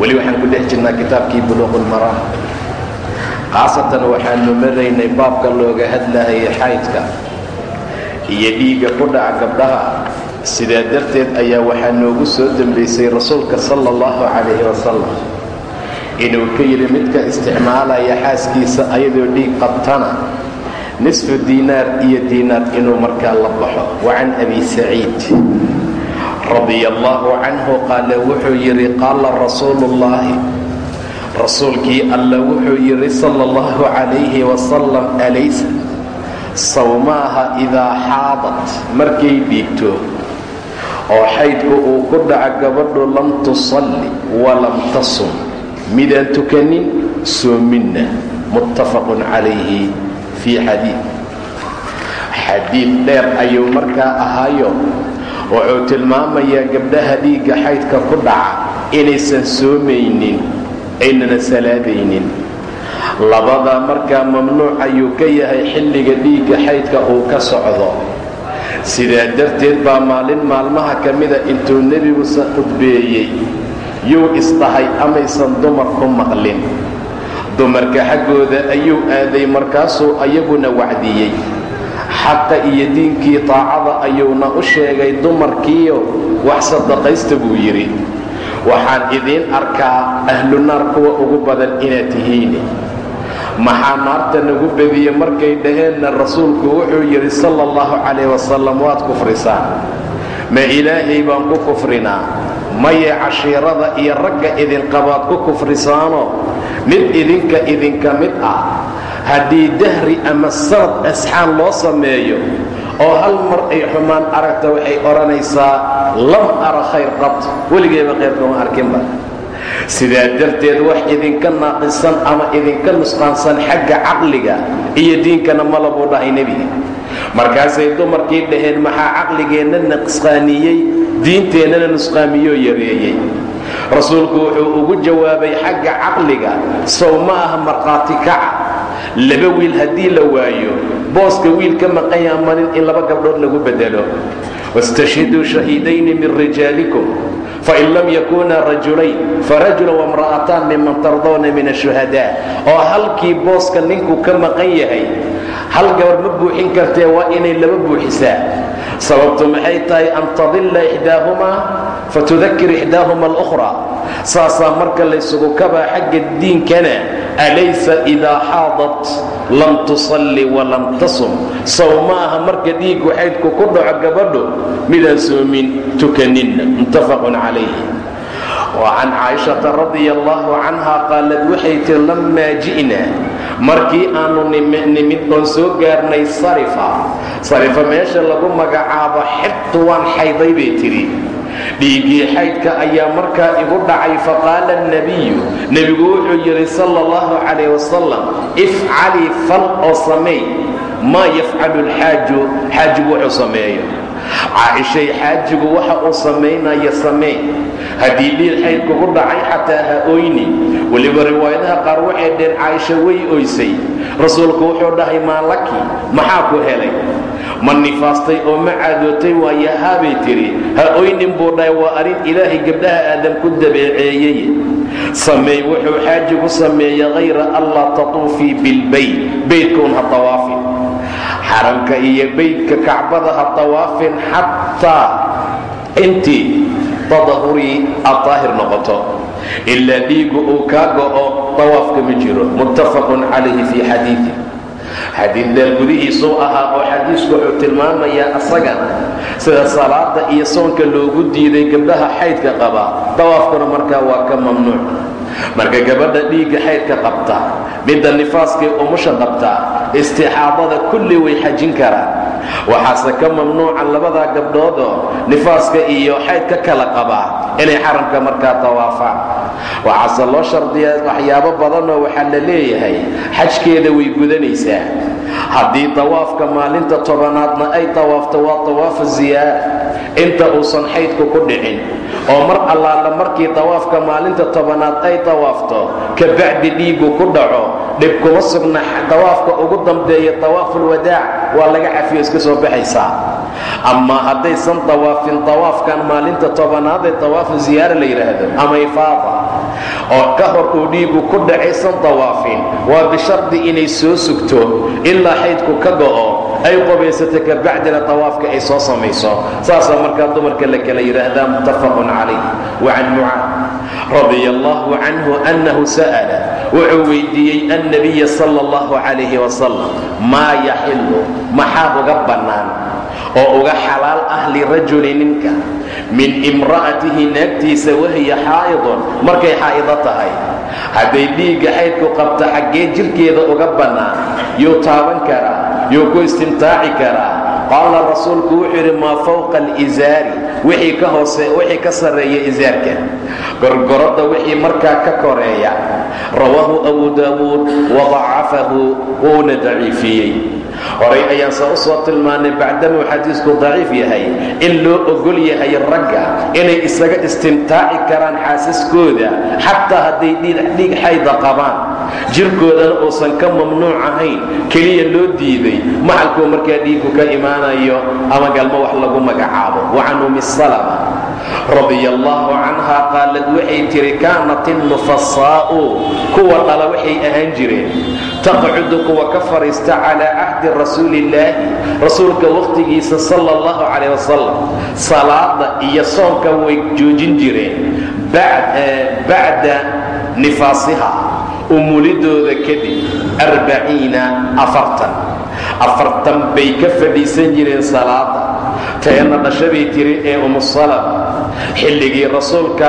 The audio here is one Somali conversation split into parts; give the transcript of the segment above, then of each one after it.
weli waxaan ku dhex jirnaa kitaabkii buluuq ulmaraam khaasatan waxaanu maraynay baabka looga hadlahayay xaydka iyo dhiigga ku dhaca gabdhaha. Sidaa darteed ayaa waxaa noogu soo dembaysay rasuulka sala allahu calayhi wasalam inuu ka yidhi midka isticmaalaya xaaskiisa ayadoo dhiig qabtana nisfu diinaar iyo diinaar inuu markaa la baxo. Wa can abi saciid radia allaahu canhu qaala wuxuu yidhi qaala rasuuluullaahi rasuulkii alla wuxuu yidhi sala allahu calayhi wasalam alaysa? Sawmaaha idaa xaadat. Markay dhiigto oo xaydku uu ku dhaca gabadhu lam tusalli walam tasum. Midaan tukanin soominna muttafaqun calayhi fii xadiid. Xadiid dheer ayuu markaa ahaayo wuxuu tilmaamayaa gabdhaha dhiigga xaydka ku dhaca inaysan soomaynin aynana salaadaynin. Labadaa markaa mamnuuc ayuu ka yahay xilliga dhiigga xaydka uu ka socdo. Sidaa darteed baa maalin maalmaha ka mida intuu nebigu khudbeeyey yuu isdhahay amaysan dumar ku maqlin. Dumarka xaggooda ayuu aaday markaasuu ayaguna wacdiyey xaqa iyo diinkii taacada ayuuna u sheegay dumarkiio wax sadaqaysta buu yidhi. Waxaan idiin arkaa ahlu naar kuwa ugu badan inaad tihiin. Maxaa naarta nagu bediye markay dhaheenna rasuulku wuxuu yidhi sala allahu calayh wasalam waad kufrisaan. Ma ilaahay baan ku kufrinaa. Maye cashiirada iyo ragga idinqabaad ku kufrisaanoo? Mid idinka idinka mid ah haddii dahri ama sanad asxaan loo sameeyo oo hal mar ay xumaan aragta waxay odhanaysaa lam ara khayr qad. Weligeyba khayrkama arkinba sidaa darteed wax idinka naaqisan ama idinka nusqaansan xagga caqliga iyo diinkana malabuu dhahay nebiga markaasay dumarkii dhaheen maxaa caqligeenna naqsqaaniyey diinteennana nusqaamiyoo yareeyey? Rasuulku wuxuu ugu jawaabay xagga caqliga sow ma aha markhaati kaca laba wiil haddii la waayo booska wiil ka maqan yaha malin in laba gabdhood lagu bedelo. Wastashhiduu shahiidayni min rijaalikum fain lam yakunaa rajulayn farajula wamra'ataan miman tardawna min ashuhadaa. Oo halkii booska ninku ka maqan yahay hal gabar ma buuxin kartee waa inay laba buuxisaa sababtu maxay tahay an tadilla ixdaahumaa fatudakir ixdaahuma alukhraa saasaa marka laysugu kabaa xagga diinkana alaysa idaa xaadat lam tusalli walam tasum. Sow ma aha marka dhiiggu xaydku ku dhaco gabadhu midaan soomin tukaninna. Muttafaqun calayh وcan caaishata radia allahu canha qaalad waxay ji'na markii aanu nimid oon soo gaarnay sarifa. Sarifa meesha lagu magacaabo xibtu waan xayday bay tidhi dhiiggii xaydka ayaa markaa igu dhacay faqaala nebiyu nebigu wuxuu yidhi sala allahu calayh wasalam ifcalii fal oo sameey maa yafcalu lxaaju xaajigu wuxuu sameeyo caaishay xaajigu waxa uu samaynaya samee haddii dhiig xayd kugu dhacay xataa ha oyni weliba riwaayadaha qaar waxay dheen caaisha way oysay. Rasuulku wuxuu dhahay maalaki maxaa ku helay? Ma nifaastay oo ma caadootay waayo haabay tidhi ha oynin buu dhahay waa arrin ilaahay gabdhaha aadam ku dabeeceeyey. Sameey wuxuu xaajigu sameeye hayra anlaa tatuufii bilbayt baydkuun ha tawaafin xaramka iyo baydka kacbada ha tawaafin xataa intii tadahurii aad daahir noqoto. Ilaa dhiigu uu kaa go'o tawaafka ma jiro. Muttafaqun calayhi fii xadiidi xadiid dheer gudihiisuu ahaa oo xadiisku wuxuu tilmaamayaa asagana sida salaada iyo soonka loogu diiday gabdhaha xaydka qaba. Dawaafkuna markaa waa ka mamnuuc. Marka gabadha dhiigga xaydka qabta midda nifaaskay umusha qabta istixaadada kulli way xajin karaan. Waxaase ka mamnuuca labadaa gabdhoodoo nifaaska iyo xayd ka kala qabaa inay xaramka markaa tawaafaan. Waxaase loo shardiyaa waxyaabo badanoo waxaa la leeyahay xajkeeda way gudanaysaa. Haddii tawaafka maalinta tobanaadna ay tawaafto waa tawaafu ziyaara inta uusan xaydku ku dhicin oo mar allaala markii tawaafka maalinta tobanaad ay tawaafto kabacdi dhiiggu ku dhaco dhib kuma sugna tawaafka ugu dambeeya tawaafulwadaac waa laga cafiyo iska soo baxaysaa ama haddaysan tawaafin tawaafkan maalinta tobanaad ee tawaafu ziyaara la yidhaahdo ama ifaada oo ka hor uu dhiigu ku dhacaysan tawaafin waa bishardi inay soo sugto ilaa xaydku ka go'o ay qobaysato kabacdina tawaafka ay soo samayso. Saasaa markaa dumarka la kala yidhaahdaa muttafaqun calayh. Wa can mucaad radia allahu canhu annahu sa'ala wuxuu weydiiyey annabiya sala allahu calayhi wasalam maa yaxilu maxaa uga bannaan oo uga xalaal ah lirajuli ninka. Min imra'atihi naagtiisa wahiya xaa'idun. Markay xaa'ido tahay hadday dhiigga xaydku qabta xaggee jirhkeeda uga bannaan yuu taaban karaa yuu ku istimtaaci karaa qaala rasuulku wuxuu yidhi maa fawqa alizaari. Wixii ka sarreeya izaarka. Gorgoradda wixii markaa ka koreeya. Rawaahu abu daawuud wadacafahu wuuna daciifiyey horay ayaan saa u soo tilmaannay bacdamuu xadiisku daciif yahay in loo ogol yahay ragga inay isaga istimtaaci karaan xaasaskooda xataa hadday dhiig xayda qabaan. Jirkoodana uusan ka mamnuuc ahayn. Keliya loo diiday. Maxalkuu markaa dhiigku ka imaanayo ama galmo wax lagu magacaabo. Wa can umi salama radia allaahu canha qaalad waxay tihi kaanat kuwa dhala waxay ahaan jireen taqcudu kuwa ka fadhiista calaa cahdi rasuulillaahi rasuulka wakhtigiisa sala allahu calayh wasalam salaada iyo soonka way joojin jireen. Bacda nifaasiha umulidooda kadib arbaciina afartan. Afartan bay ka fadhiisan jireen salaada teenna dhashabay tiri ee umusalama xilligii rasuulka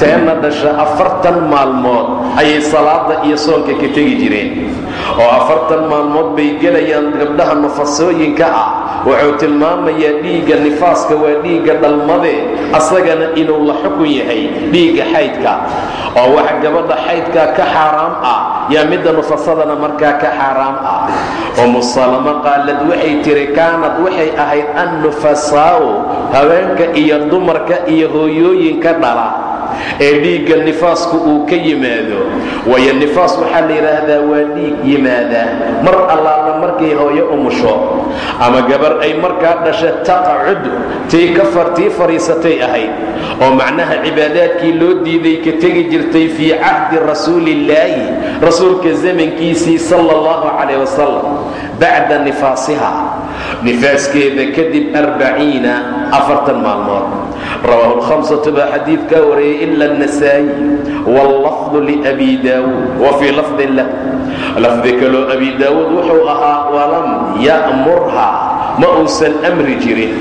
teenna dhasha afartan maalmood ayay salaada iyo soonka ka tegi jireen. Oo afartan maalmood bay gelayaan gabdhaha nufasooyinka ah wuxuu tilmaamayaa dhiigga nifaaska waa dhiigga dhalmadee asagana inuu la xukun yahay dhiigga xaydka. Oo wax gabadha xaydka ka xaaraam ah yaa midda nufasadana markaa ka xaaraam ah. Umusalama qaalad waxay tiri kaanad waxay ahayd annufasaa'u haweenka iyo dumarka iyo hooyooyinka dhala ee dhiigga nifaasku uu ka yimaado. Waayo nifaas waxaa la yidhaahdaa waa dhiig yimaada. Mar allaala markay hooyo umusho ama gabar ay markaa dhasha taqacud tii ka fartii fadhiisatay ahayd oo macnaha cibaadaadkii loo diiday ka tegi jirtay fii cahdi rasuulillaahi rasuulka zamankiisii sala allahu calayh wasalam bacda nifaasiha nifaaskeeda kadib arbaciina afartan maalmood. Rawaahu lhamsatu baa xadiidkaa wariyay ila annasaa'i wallafdu liabi daawuud. Wa fii lafdin lah. Lafdi kaloo abi daawuud wuxuu ahaa walam ya'murha ma uusan amri jirin.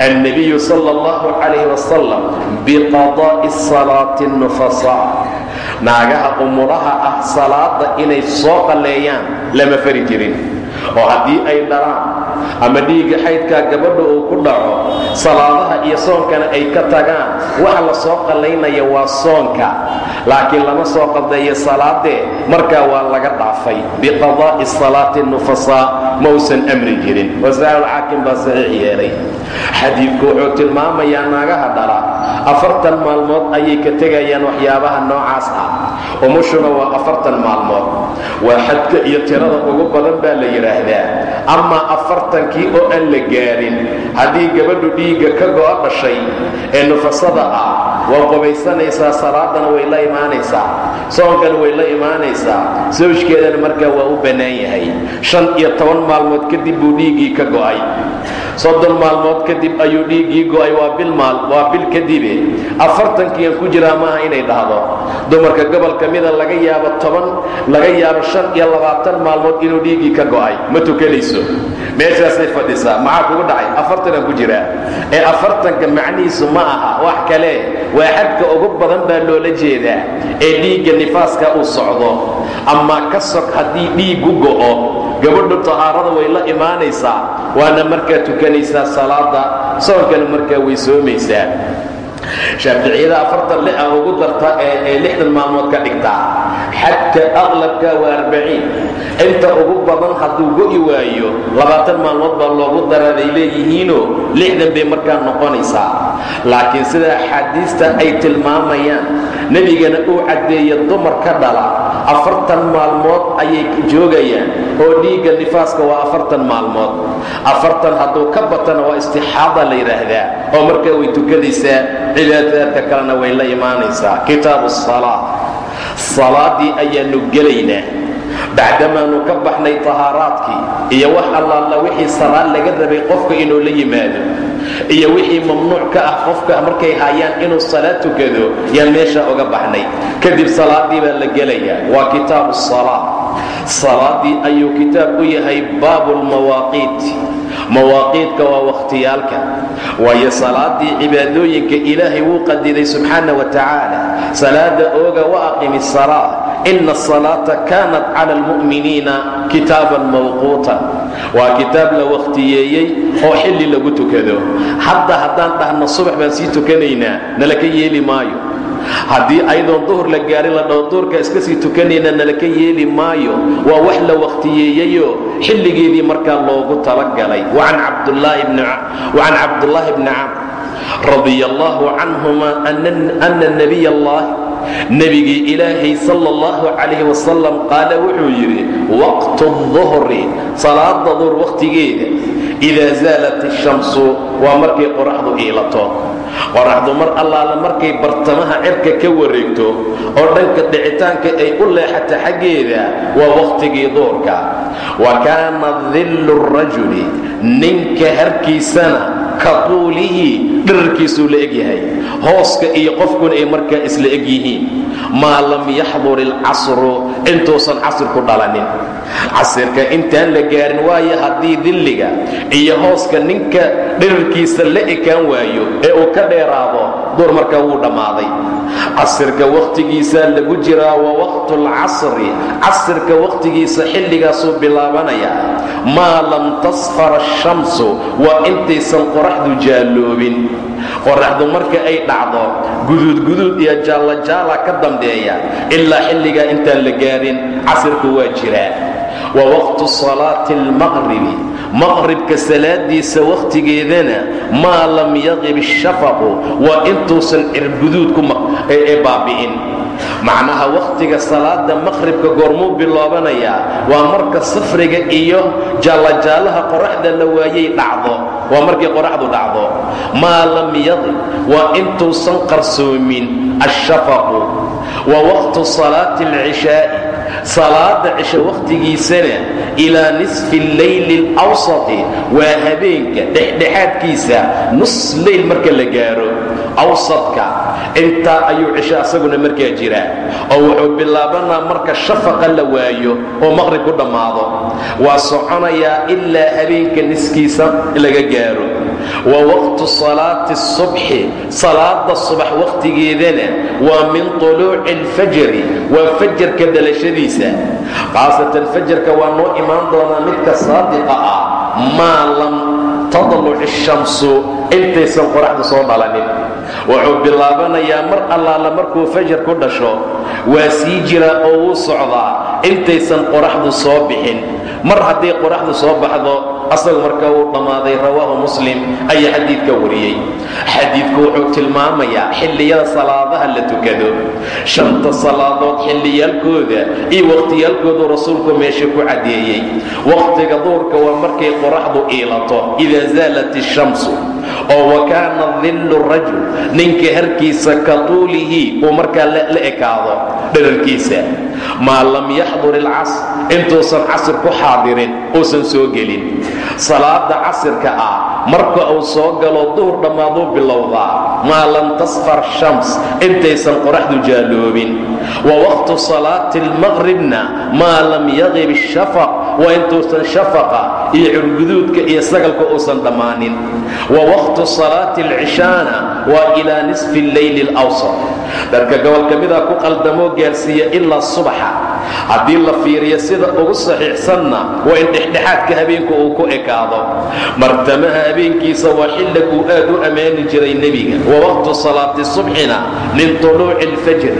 Annabiyu sala allahu calayh wasalam biqadaa'i salaati nufasaa naagaha umulaha ah salaada inay soo qalleeyaan lama fari jirin oo haddii ay dhalaan ama dhiigga xaydkaa gabadha uu ku dhaco salaadaha iyo soonkana ay ka tagaan waxa la soo qallaynaya waa soonka. Laakiin lama soo qadeeyo salaadee markaa waa laga dhaafay. Biqadaa'i salaati nufasaa ma uusan amri jirin. Wasaa'ilxaakim baa saxiix yeelay. Xadiidku wuxuu tilmaamayaa naagaha dhala afartan maalmood ayay ka tegayaan waxyaabaha noocaas ah. Umushuna waa afartan maalmood. Waa xadka iyo tirada ugu badan baa la yidhaahdaa amaa afartankii oo aan la gaadhin haddii gabadhu dhiigga ka go'a dhashay ee nufasada ah waa qobaysanaysaa salaadana way la imaanaysaa soonkana way la imaanaysaa sawjkeedana markaa waa u bannaan yahay. Shan iyo toban maalmood kadib buu dhiiggii ka go'ay soddon maalmood kadib ayuu dhiiggii go'ay waa bil maal waa bil kadibe. Afartankiian ku jiraa maaha inay dhahdo. Dumarka gobol ka mida laga yaabo toban laga yaabo shan iyo labaatan maalmood inuu dhiiggii ka go'ay. Ma tukanayso. Meeshaasay fadhisaa maxaa kugu dhacay? Afartanaan ku jiraa ee afartanka macnihiisu ma aha. Wax kale waa xadka ugu badan baa loola jeedaa. Ee dhiigga nifaaska uu socdo. Ama ka sog haddii dhiiggu go'o gabadhu tahaarada way la imaanaysaa waana markaa tukanaysaa salaada soonkana markaa way soomaysaa. Shaaficiyada afartan li a ugu darta ee lixdan maalmood ka dhigtaa xataa aqlabka waa arbaciin. Inta ugu badan hadduu go'i waayo labaatan maalmood baa loogu daraaday leeyihiinoo lixdan bay markaa noqonaysaa. Laakiin sida axaadiista ay tilmaamayaan nebigana uu caddeeya dumar ka dhala. Afartan maalmood ayay joogayaan. Oo dhiigga nifaaska waa afartan maalmood. Afartan hadduu ka batana waa istixaada la yidhaahdaa oo markaa way tukadaysaa cibaadaadka kalena way la imaanaysaa. Kitaabu salaa salaadii ayaannu gelaynaa. Bacdamaanu ka baxnay tahaaraadkii. Iyo wax allaala wixii salaad laga rabay qofka inuu la yimaado iyo wixii mamnuuc ka ah qofka markay hayaan inuu salaad tukado yaan meesha uga baxnay. Kadib salaadii baa la gelayaa. Waa kitaabu salaa salaadii ayuu kitaab u yahay baabu lmawaaqiit mawaaqiidka waa wakhtiyaalka waayo salaadii cibaadooyinka ilaahay wuu qadiday subxaana wa tacaala salaada ooga wa aqimi salaa. Ina asalaata kaanat cala almu'miniina kitaaban mawquutan waa kitaab la wakhtiyeeyey oo xilli lagu tukado. Hadda haddaan dhahno subax baan sii tukanaynaa nala ka yeeli maayo haddii ayadoon duhur la gaarin la dhaho duhurka iska sii tukanayna nalaka yeeli maayo. Waa wax la wakhtiyeeyeyoo xilligeedii markaa loogu talagalay. Wacan cabdullaahi bni camr radia allahu canhuma ana nabiy allahi nebigii ilaahay sala allahu calayh wasalam qaala wuxuu yidhi waqtu duhri salaada duhr wakhtigeeda idaa zaalat ishamsu waa markay qoraxdu iilato qoraxdu mar allaala markay bartamaha cirka ka wareegto oo dhanka dhicitaanka ay u leexata xaggeeda waa wakhtigii duurka. Wa kaana dillu rajuli ninka harkiisana ka tuulihi dhirarkiisuu la egyahay hooska iyo qofkuna ay markaa isla eg yihiin. Maa lam yaxdur ilcasru intuusan casirku dhalanin casirka intaan la gaarin waayo haddii dilliga iyo hooska ninka dhirarkiisa la ekaan waayo ee uu ka dheeraado duur markaa wuu dhammaaday. Casirka wakhtigiisaa lagu jiraa wa waqtulcasri casirka wakhtigiisa xilligaasuu bilaabanaya maa lam tasfara ashamsu waa intaysan qoraxdu jaalloobin. Qoraxdu marka ay dhacdo guduudguduud iyo jaallajaala ka dambeeya ilaa xilligaa intaan la gaarin casirku waa jiraa wa waqtu salaati almaqribi maqribka salaadiisa wakhtigeedana maa lam yaqib ishafaqu waa intuusan cirguduud ee baabi'in. Macnaha wakhtiga salaada maqhribka goormuu biloobanayaa waa marka safriga iyo jaallajaalaha qoraxda la waayay dhacdo. Waa markay qoraxdu dhacdo. Maa lam yaqib waa intuusan qarsoomin ashafaqu wa waqtu salaada cisho wakhtigiisana ilaa nisfi alleyli alawsati waa habeenka dhexdhexaadkiisa nus leyl marka la gaaro awsadka intaa ayuu cisho asaguna markaa jiraa oo wuxuu bilaabanaa marka shafaqa la waayo oo maqrib ku dhammaado. Waa soconayaa ilaa habeenka niskiisa laga gaaro wa waqtu salaati subxi salaada subax wakhtigeedana waa min tuluuci alfajri waa fajarka dhalashadiisa. Khaasatan fajarka waa noo imaan doonaa midka saadiqa ah maa lam tadluc ishamsu intaysan qoraxdu soo dhalanin. Wuxuu bilaabanayaa mar allaala markuu fajar ku dhasho waa sii jiraa oo wuu socdaa intaysan qoraxdu soo bixin. Mar hadday qoraxdu soo baxdo asagu markaa wuu dhammaaday rawaahu muslim ayaa xadiidka wariyey. Xadiidku wuxuu tilmaamayaa xilliyada salaadaha la tukado. Shanta salaadood xilliyaalkooda iyo wakhtiyaalkoodu rasuulku meesha ku caddeeyey wakhtiga duurka waa markay qoraxdu iilato. Idaa zaalat ishamsu oo wa kaana dillu rajul ninka harkiisa ka tuulihi uu markaa la ekaado dherarkiisa. Maa lam yaxdur ilcasr intuusan casr ku xaadirin uusan soo gelin. Salaada casirka ah marka uu soo galo duhur dhammaaduu bilowdaa. Maa lam tasfar shams intaysan qoraxdu jaalloobin wa waqtu salaati almaqribna maa lam yaqib ishafaq waa intuusan shafaqa iyo curguduudka iyo sagalka uusan dhammaanin. Wa waqtu salaati alcishaana waa ilaa nisfi alleyli alawsat. Dharka gobol ka mida ku qaldamoo gaarsiiya ilaa subaxa haddii la fiiriyo sida ugu saxiixsanna waa in dhexdhexaadka habeenku uu ku ekaado. Martamaha habeenkiisa waa xillig uu aad u ammaani jiray nebiga. Wa waqtu salaati subxina min tuluuci alfajri.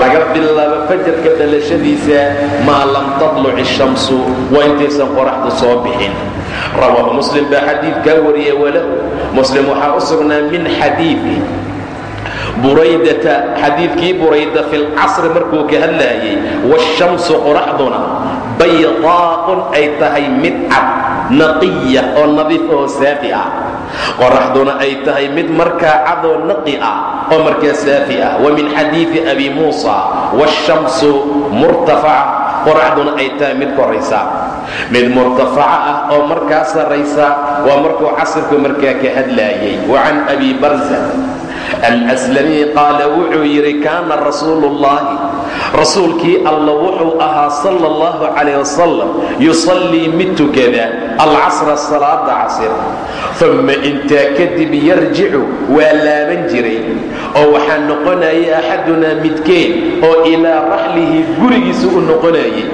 Laga bilaabo fajarka dhalashadiisa maa lam tatluc ishamsu waa intaysan qoraxdu soo bixin. Rawaahu muslim baa xadiidkaa wariya walahu muslim waxaa u sugnaa min xadiidi buraydata xadiidkii burayda fi lcasri markuu ka hadlaayay waashamsu qoraxduna baydaa'un ay tahay mid cad naqiya oo nadiif oo saafi ah. Qoraxduna ay tahay mid markaa cadoo naqi ah oo markaa saafi ah. Wa min xadiidi abi muusa waashamsu murtafaca. Qoraxduna ay tahay mid koraysa. Mid murtafaca ah oo markaa sarraysa waa markuu casirku markaa ka hadlaayay wa can abi barza alslami qaala wuxuu yidhi kaana rasuulu ullaahi rasuulkii alla wuxuu ahaa sal اllahu calayh wasalam yusallii mid tukada alcasra salaada casir uma intaa kadib yarjicu waa laaban jiray oo waxaa noqonayay axadunaa midkeen oo ilaa raxlihi gurigiisa u noqonayay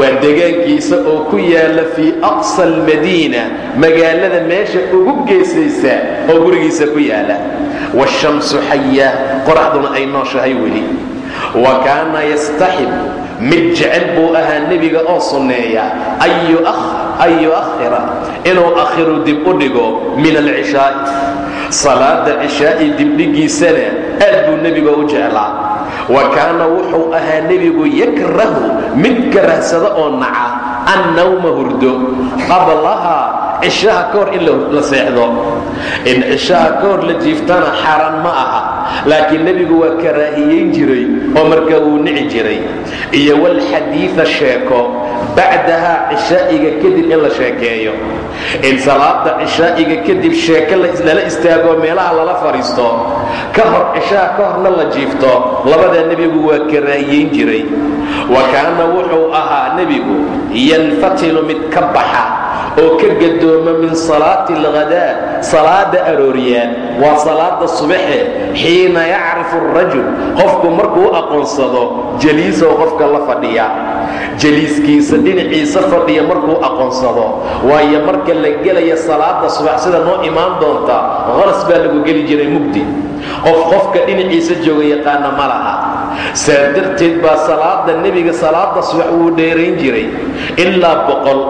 waa degaankiisa oo ku yaalla fii aqsa almadiina magaalada meesha ugu geesaysa oo gurigiisa ku yaalla waashamsu xaya qoraxduna ay nooshahay weli wa kaana yastaxib mid jecel buu ahaa nebiga oo sunneeya an yu'ahira inuu akhiru dib u dhigo min alcishaa'i salaada cishaa'i dibdhigiisana aad buu nebiga u jeclaa wa kaana wuxuu ahaa nebigu yakrahu mid karahsada oo naca annawma hurdo qablahaa cishaha ka hor in la seexdo. In cishaha ka hor la jiiftana xaaraan ma aha laakiin nebigu waa karaahiyayn jiray oo markaa wuu nici jiray. Iyo walxadiida sheeko bacdahaa cishaa'iga kadib in la sheekeeyo. In salaada cishaa'iga kadib sheeko lala istaago meelaha lala fadhiisto ka hor cishaha ka horna la jiifto labadaa nebigu waa karaahiyayn jiray. Wa kaana wuxuu ahaa nebigu yanfatilu mid ka baxa oo ka gadooma min salaati alghadaa salaada arooriyaan waa salaada subaxe xiina yacrifu arajul qofku markuu aqoonsado jaliisow qofka la fadhiya jaliiskiisa dhinaciisa fadhiya markuu aqoonsado waayo marka la gelaya salaada subax sida noo imaan doonta qalas baa lagu geli jiray mugdi. Qof qofka dhinaciisa jooga yaqaana ma laha saa darteed baa salaada nebiga salaada subax wuu dheerayn jiray. Ilaa boqol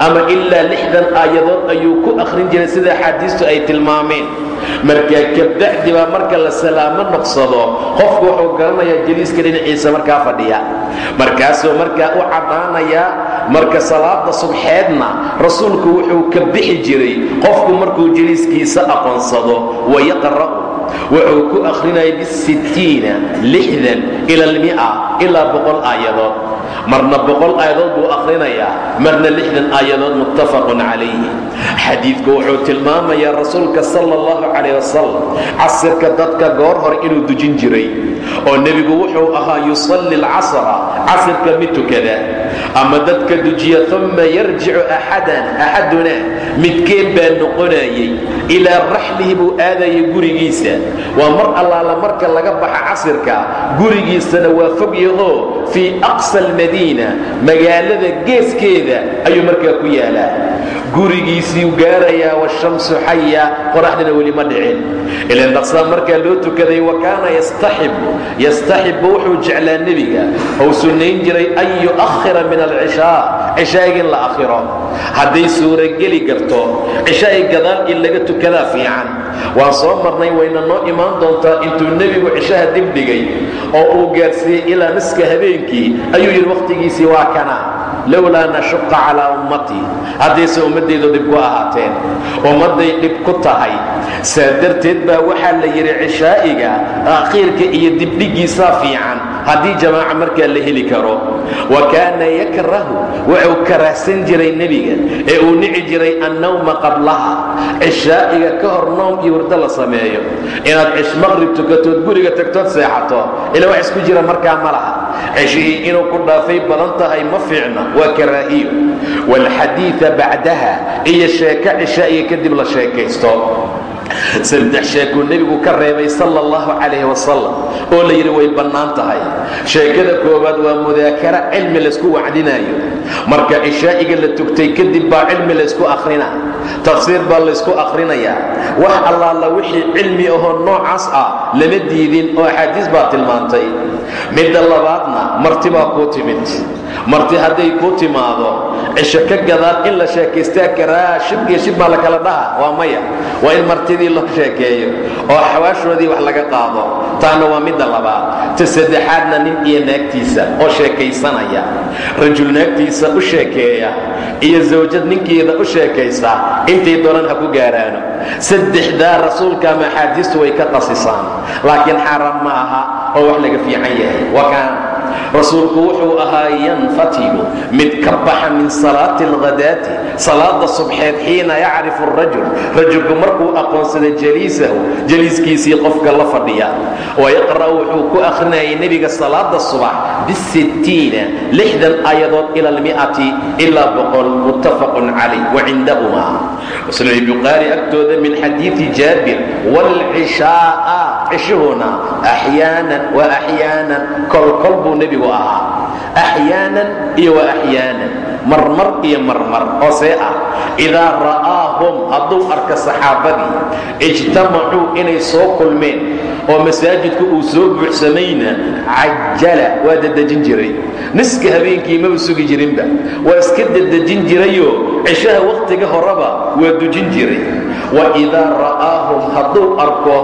ama ilaa lixdan aayadood ayuu ku akhrin jiray sida axaadiistu ay tilmaameen. Markaa kabacdi baa marka la salaamo noqsado qofku wuxuu garanayaa jaliiska dhinaciisa markaa fadhiya. Markaasuu markaa u caddaanayaa marka salaada subxeedna rasuulku wuxuu ka bixi jiray. Qofku markuu jaliiskiisa aqoonsado wayaqra'u wuxuu ku akhrinaya bisittiina lixdan ila almia ilaa boqol aayadood. Marna boqol aayadood buu akhrinayaa marna lixdan aayadood muttafaqun calayhi. Xadiidku wuxuu tilmaamayaa rasuulka sala allahu calayh wasalam casirka dadka goor hore inuu dujin jiray oo nebigu wuxuu ahaa yusalli alcasra casirka mid tukada ama dadka dujiya uma yarjicu axadan axaduna midkeen baa noqonayay ilaa raxlihi buu aadayay gurigiisa. Waa mar allaala marka laga baxa casirka gurigiisana waa fog yahoo fii aqsa almadiina magaalada geeskeeda ayuu markaa ku yaalaa gurigiisiiu gaarayaa washamsu xaya qoraxdina weli ma dhicin. Ilan dhaqsaa markaa loo tukaday wa kaana yastaxibu yastaxibu wuxuu jeclaa nebiga. Ou sunnayn jiray an yu'ahira min alcishaa? Cishaaga in la akhiro. Hadday suurageli karto cishaai gadaal in laga tukadaa fiican. Waan soo marnay wayna noo imaan doontaa intuu nebigu cishaha dibdhigay oo uu gaadhsiiyey ilaa niska habeenkii ayuu yidhi wakhtigiisii waa kana lowlaa nashuqa calaa ummatii haddayse ummaddaydu dhib ku ahaateen ummadday dhib ku tahay saa darteed baa waxaa la yidhi cishaa'iga akhiirka iyo dibdhigiisaa fiican haddii jamaaca markaa la heli karo wa kaana yakrahu wuxuu karahsan jiray nebiga ee uu nici jiray annawma qablaha cishaa'iga ka hor noom iyo hurdo la sameeyo. Inaad cish maqrib tukatood guriga tagtood seexato ila wax isku jira markaa ma laha. Ceshihii inuu ku dhaafay badan tahay ma fiicna waa karaahiyo waalxadiida bacdaha iyo sheeko cishaa'iga kadib la sheekaysto saddex sheekuu nebigu ka reebay sala allahu calayhi wasalam oo la yidhi way bannaan tahay. Sheekada koowaad waa mudaakara cilmi laysku wacdinaayo. Marka cishaa'iga la tugtay kadib baa cilmi laysku akrinaa tafsiir baa laysku akhrinayaa wax allaala wixii cilmi ahoo noocaas ah lama diidin oo axaadiis baa tilmaantay. Midda labaadna marti baa kuu timid marti hadday kuu timaado cisho ka gadaal in la sheekaystaa karaa shib iyo shib baa la dhaha. Waa maya. Waa in martidii loo sheekeeyo oo xawaashoodii wax laga qaado. Taana waa midda labaad. Ta saddexaadna nin iyo naagtiisa oo sheekaysanaya. Rajul naagtiisa u sheekeeya iyo zawjad ninkeeda u sheekaysa intay doonaan ha ku gaaraano. Saddexdaa rasuulka ama axaadiistu way ka qasisaan laakiin xaaraam ma aha oo wax laga fiican yahay rasuulku wuxuu ahaa yanfatilu mid ka baxa min salaati alghadaati salaada subxeed xiina yacrifu arajul rajulku markuu aqoonsada jaliisahu jaliiskiisii qofka la fadhiya. Wayaqra'u wuxuu ku akhrinayay nebiga salaada subax bisittiina lixdan aayadood ila almi'ati ilaa boqol muttafaqun calayh wacindahumaa muslim bukhaari agtooda min xadiidi jaabir waalcishaa'a cishuhuna axyaanan wa axyaanan kolkol buu nebigu ahaa. Axyaanan iyo wa axyaanan marmar iyo marmar oo see ah. Idaa ra'aahum hadduu arka saxaabadii ijtamacuu inay soo kulmeen oo masaajidku uu soo buuxsamayna cajala waa dadejin jiray. Niska habeenkii maba sugi jirinba. Waa iska dadejin jirayoo cishaha wakhtiga horeba waa dujin jiray. Wa idaa ra'aahum hadduu arko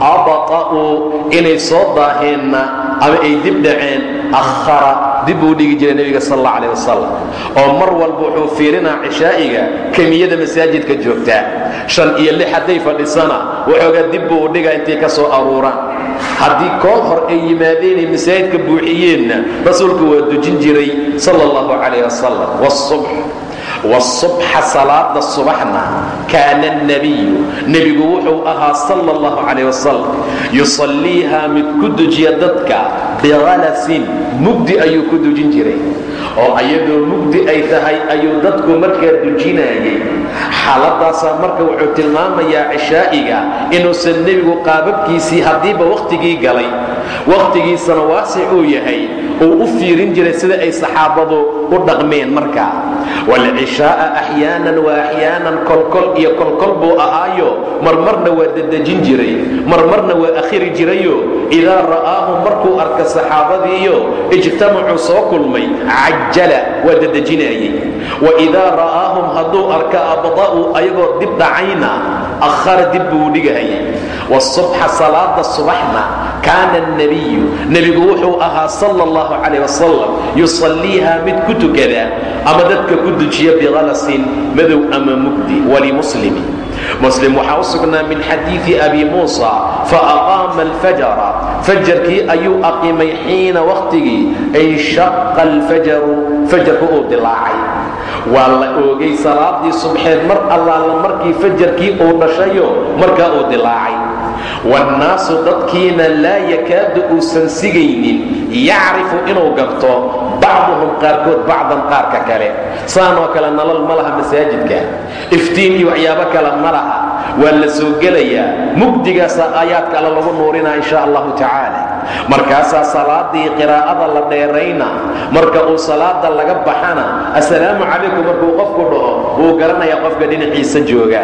abaqa'uu inay soo daaheenna ama ay dib dhaceen akhara dib buu dhigi jiray nebiga sal alla aleh wasalam oo mar walba wuxuu fiirinaa cishaa'iga kemiyada masaajidka joogtaa. Shan iyo lix hadday fadhisana waxoogaa dib buu u dhigaa intay ka soo aruuraan haddii kool hor ay yimaadeenay masaajidka buuxiyeenna rasuulku waa dujin jiray sal allahu calayh wasalam wsubx wsubxa salaada subaxna kaana nebiyu nebigu wuxuu ahaa sal allahu calayh wasalam yusalliihaa mid ku dujiya dadka biqalasin mugdi ayuu ku dujin jiray. Oo ayadoo mugdi ay tahay ayuu dadku markaa dujinayay. Xaaladaasaa marka wuxuu tilmaamayaa cishaa'iga inuusan nebigu qaababkiisii haddiiba wakhtigii galay. Wakhtigiisana waasic uu yahay. Uu u fiirin jiray sida ay saxaabadu u dhaqmeen markaa waalcishaa'a axyaanan wa axyaanan kolkol iyo kolkol buu ahaayo. Marmarna waa dadejin jiray. Marmarna waa akhiri jirayo idaa ra'aahum markuu arka saxaabadiiyo ijtamacuu soo kulmay cajala waa dadejinayay wa idaa ra'aahum hadduu arka abda'u ayagoo dib dhacayna akhara dib buu dhigahayay wsubxa salaada subaxna kaana nebiyu nebigu wuxuu ahaa sal allahu calayh wasalam yusalliiha mid ku tukada ama dadka ku dujiya biqalasin madow ama mugdi walimuslimi muslim waxaa u sugnaa min xadiidi abi muusa faaqaama alfajara fajarkii ayuu aqimay xiina wakhtigii inshaqa alfajaru fajarku uu dilaacay. Waa la oogay salaadii subxeed mar allaala markii fajarkii uu dhashayo markaa uu dilaacay. Waannaasu dadkiina laa yakaadu uusan sigaynin yacrifu inuu garto bacduhum qaarkood bacdan qaarka kale. Saanoo kale nalal ma laha masaajidka. Iftiin iyo waxyaabo kale ma laha waa la soo gelayaa mugdigaasa aayaadka alle lagu nuurinaa insha allahu tacaala. Markaasaa salaadii qiraa'ada la dheerayna marka uu salaada laga baxana assalaamu calaykum markuu qofku dhaho wuu garanayaa qofka dhinaciisa jooga.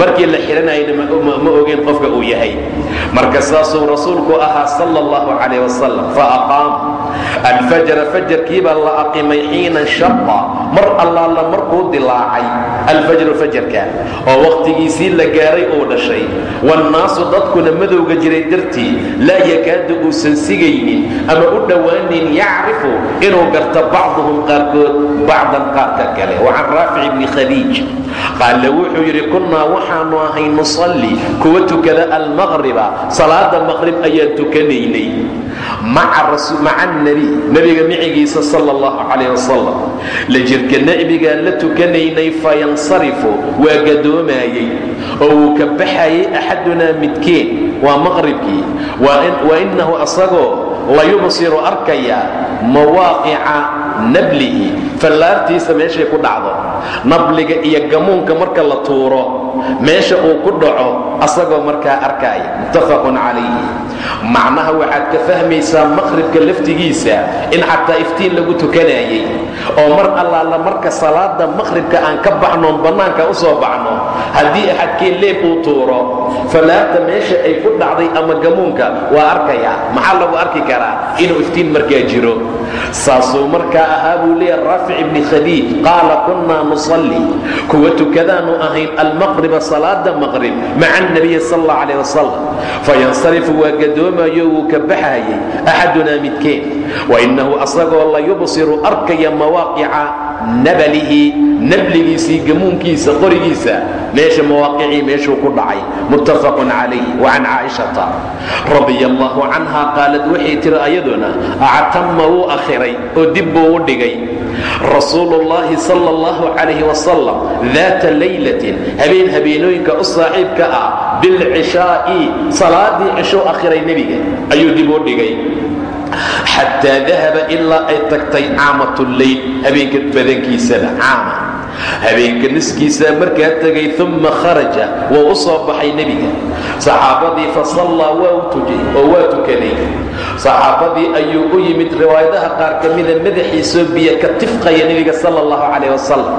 Markii la xihanayna ma ogeen qofka uu yahay. Marka saasuu rasuulku ahaa sal allahu calayh wasalam fa aqaama alfajra fajarkiibaa la aqimay xiina shaqa mar allaala markuu dilaacay alfajru fajarka oo wakhtigiisii la gaaray uu dhashay. Waannaasu dadkuna madowga jiray dartii laa yakaadu uusan sigaynin ama u dhowaanin yacrifu inuu garto bacduhum qaarkood bacdan qaarka kale. Wacan raafic bni khadiij qaale wuxuu yidhi kunnaa waxaanu ahay nusalli kuwa tukada almaqriba salaada maqrib ayaan tukanaynay. Maca nebi nebiga micigiisa sal allahu calayh wasalam la jirka nebigaan la tukanaynay fayansarifu waa gadoomayey oo wuu ka baxayay axadunaa midkeen waa maqribkii. Wa innahu asagoo layubsiru arkayaa mawaaqica nablihi fallaartiisa meeshay ku dhacdo. Nabliga iyo gamuunka marka la tuuro meesha uu ku dhaco asagoo markaa arkaaya. Muttafaqun calayhi. Macnaha waxaad ka fahmaysaa maqhribka laftigiisa in xataa iftiin lagu tukanayay oo mar allaala marka salaada maqhribka aan ka baxnoon bannaanka u soo baxno haddii axadkeen leeb uu tuuro fallaarta meesha ay ku dhacday ama gamuunka waa arkayaa. Maxaa lagu arki karaa? Inuu iftiin markaa jiro. Saasuu markaa ahaa buu leeya raafic ibni khadiij qaala kunnaa nusalli kuwa tukadaanu ahayn almaqriba salaada maqrib maca annabiyi sal alla calayh wasalam fayansarifu waa gadoomayo wuu ka baxaayay axadunaa midkeen wainnahu asagoo la yubsiru arkaya mawaaqica nabalihi nabligiisii gamuunkiisa qorigiisa. Meesha mawaaqicii meeshuu ku dhacay. Muttafaqun calayh wa caaishata radia allahu canha qaalad waxay tiri ayaduna actama wuu akhiray oo dib buu u dhigay. Rasuulu ullaahi sala allahu calayhi wasalam daata laylatin habeen habeenooyinka u saaxiibka ah bilcishaa'i salaadii cishuu akhiray nebiga. Ayuu dib u dhigay xataa dahaba ilaa ay tagtay caamatuleyl habeenka badankiisada caama. Habeenka niskiisa markaa tegay uma kharaja wuu u soo baxay nebiga. Saxaabadii fa sallaa waa u tujay oo waa tukaday saxaabadii ayuu u yimid riwaayadaha qaar ka mida madaxiisoo biyo ka tifqaya nebiga sala allahu calayh wasalam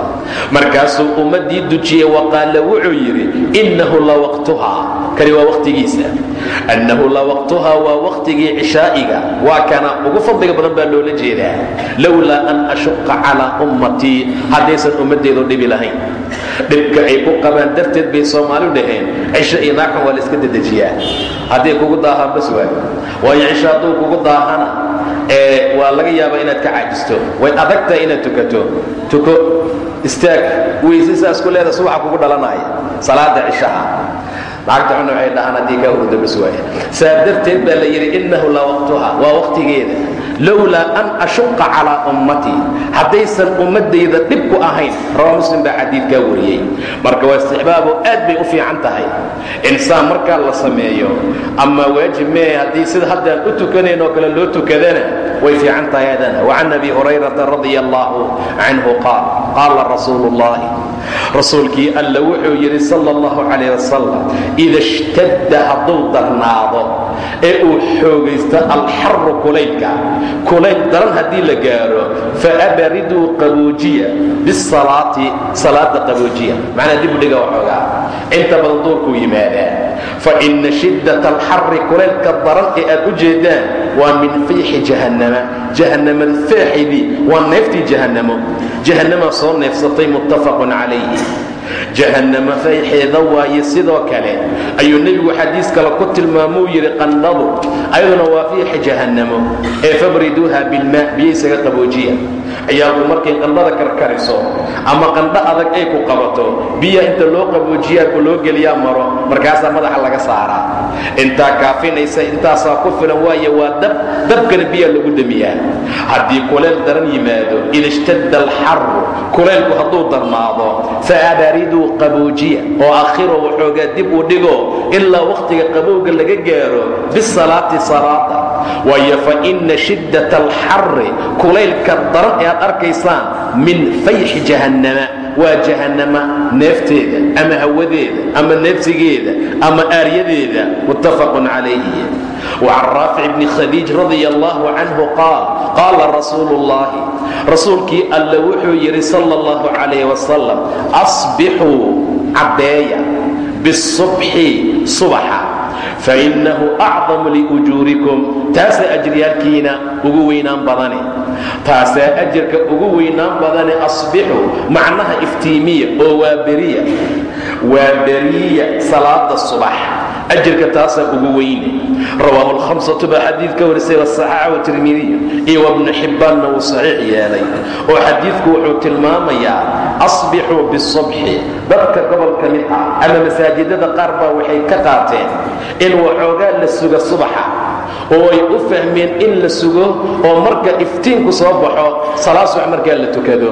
markaasuu ummaddii dujiyey wa qaala wuxuu yidhi innahu la waqtuhaa kani waa waqtigiisa. Annahu la waa waqtigii cishaa'iga. Waa kana ugu fadliga badan baa loola jeedaa. Lowlaa an ashuqa calaa ummatii haddaysan ummaddeedu dhibi lahayn. Dhibka ay ku qabaan darteed bay soomaaliu dhaheen. Cisho iyo naagxun waa la iska dedejiyaa hadday kugu daahaan bas waay. Waayo cisho hadduu kugu daahana ee waa laga yaabaa inaad ka caajisto. Way adagtahay inaad tukato. Tuko istaag weyse saas ku leeda subaxa kugu dhalanaya salaada cishaha. Lacagta xuna waxay dhahaan haddii kaa hurdo bas waaya saa darteed baa la yidhi innahu la waqtuha waa waqtigeeda lowlaa an ashuqa calaa ummatii haddaysan ummaddayda dhib ku ahayn rawa muslim baa xadiidkaa wariyey marka waa istixbaabo aad bay u fiican tahay insaan markaa la sameeyo ama waajib mee haddii sida haddaan u tukanayn oo kale loo tukadana way fiican tahay adana wacan abi hurayrata radia allahu canhu qaal qaala rasuulu ullahi rasuulkii alla wuxuu yidhi sala allahu calayh wasalam ida ishtadda hadduu darnaado ee uu xoogaysto alxaru kulaylka kulayl daran haddii la gaaro faabariduu qaboojiya bisalaati salaada qaboojiya. Macnaa dib u dhiga waxoogaa inta badan duurkuu yimaadaa fa ina shiddat alxari kulaylka daran ee aad u jeedaan waa min fiixi jahannama. Jahannamada faaxidii waa neeftii jahannamo. Jahannamaa soo neefsatay muttafaqun calayhi. Jahannama fayxeeda waaye sidoo kale ayuu nebigu xadiis kale ku tilmaamuu yidhi qandhadu ayaduna waa fiixa jahannamo ee fabriduuha bilmaa biyo isaga qaboojiya ciyaalku markay qandhada karkariso ama qandho adag ay ku qabato biya inta loo qaboojiyaa ku loo geliyaa maro markaasaa madaxa laga saaraa. Intaa kaafinaysa intaasaa ku filan waaye waa dab dabkana biyaa lagu demiyaa haddii kuleel daran yimaado ida alxaru kuleelku hadduu darmaado faabariduu qaboojiya oo akhiro waxoogaa dib u dhigo ilaa wakhtiga qabowga laga gaaro bisalaati salaada waayo fa ina shiddat alxari kulaylka daran ee arkaysaan min fayxi jahannama waa jahannama neefteeda ama hawadeeda ama neefsigeeda ama aaryadeeda muttafaqun calayhi. وcan raafic bni khadiij radi allahu canhu qaal qaala rasuulu ullahi rasuulkii alla wuxuu yidhi sala allahu calayh wasalam asbixuu caddeeya bisubxi subaxa fainnahu acdamu liujuurikum taasaa ajriyaalkiina ugu weynaan badane taasaa ajarka ugu weynaan badane asbixu macnaha iftiimiya oo waa beriya waa beriya salaada subax ajarka taasaa ugu weyne. Rawaahu lhamsatu baa xadiidka warisay wasaxaaxa watirmidiyu iyo wabnu xibbaanna wuu saxiix yeelay oo xadiidku wuxuu tilmaamayaa asbixuu bisubxi dadka gobol ka mid ah ama masaajidada qaar baa waxay ka qaateen in waxoogaa la suga subaxa oo ay u fahmeen in la sugo oo marka iftiinku soo baxo salaad subax markaa la tukado.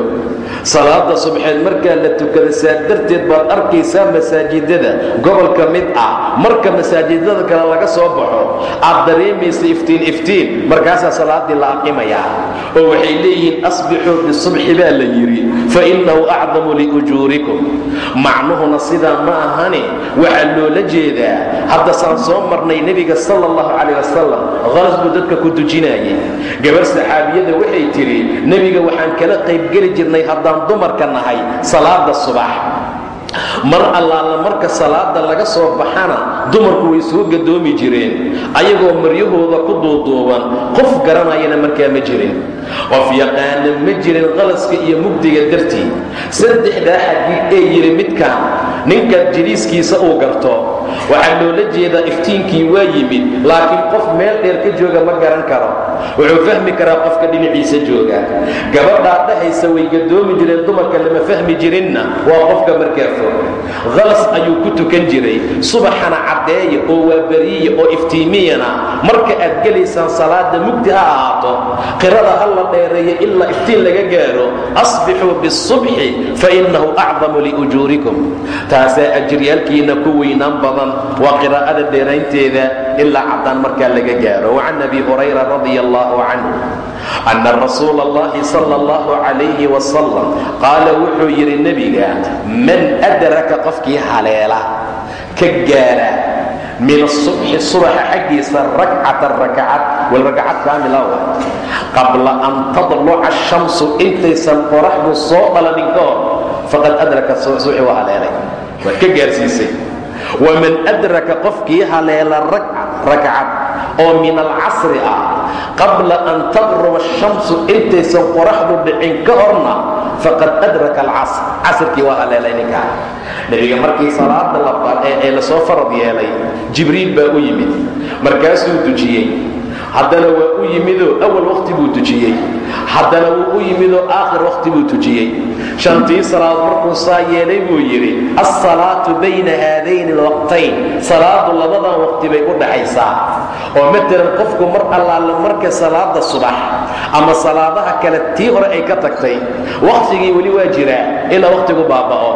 Salaada subxeed markaa la tukada saa darteed baad arkaysaa masaajidada gobolka mid ah. Marka masaajidada kale laga soo baxo aad dareemaysa iftiin iftiin. Markaasaa salaadii la aqimayaa. Oo waxay leeyihiin asbixuu bisubxi baa la yidhi. Fa innahu acdamu liujuurikum macnuhuna sidaa ma ahane waxaa loola jeedaa. Haddasaan soo marnay nebiga sala allahu calayh wasalam halas buu dadka ku dujinayay gabar saxaabiyada waxay tidhi nebiga waxaan kala qaybgeli jirnay haddaan dumarka nahay salaada subax. Mar allaala marka salaada laga soo baxana dumarku way soo gadoomi jireen ayagoo maryahooda ku duuduuban qof garanayana markaa ma jirin qof yaqaana ma jirin qalaska iyo mugdiga dartii. Saddexdaa xagii ee yidhi midkan ninka jiliiskiisa uu garto waxaa loola jeedaa iftiinkii waa yimid laakiin qof meel dheer ka jooga ma garan karo. Wuxuu fahmi karaa qofka dhinaciisa jooga. Gabadhaa dhahaysa way gadoomi jireen dumarka lama fahmi jirinna. Waa qofka markaa fog. Halas ayuu ku tukan jiray. Subaxana caddeeya oo waa beriya oo iftiimiyana. Marka aad gelaysaan salaada mugdi ha ahaato. Qirada ha la dheereeyo ilaa iftiin laga gaaro. Asbixuu bisubxi fa innahu acdamu liujuurikum taasaa ajiryaalkiina ku weynaan badan waa qiraa'ada dheeraynteeda ilaa caddaan markaa laga gaaro. Wacan abi hurayra radia allahu canhu anna rasuula allahi sala allahu calayhi wasalam qaala wuxuu yidhi nebiga man adraka qofkii haleela ka gaara min asubxi subaxa xaggiisa rakcatan rakacad wal rakacad wa qabla an tadluca ashamsu intaysan qoraxdu soo dhalanin ka hor faqad adraka subaxi waa haleelay. Waad ka gaarsiisay waman adraka qofkii haleela rakcad oo min alcasri ah qabla an taqruba ashamsu intaysan qoraxdu dhicin ka horna faqad adraka alcasr. Casrkii waa haleelay ninkaa nebiga markii salaada ee la soo farad yeelay jibriil baa u yimid. Markaasuu dujiyey haddana waa u yimidoo awal waqti buu tujiyey. Haddana wuu u yimidoo aakhir waqti buu tujiyey. Shantii salaadood markuu saa yeelay buu yidhi alsalaatu bayna haadayni alwaqtayn salaadu labadan waqti bay u dhaxaysaa. Oo matalan qofku mar allaale marka salaada subax ama salaadaha kale tii hore ay ka tagtay waqtigii weli waa jiraa ilaa waqtigu baaba'o.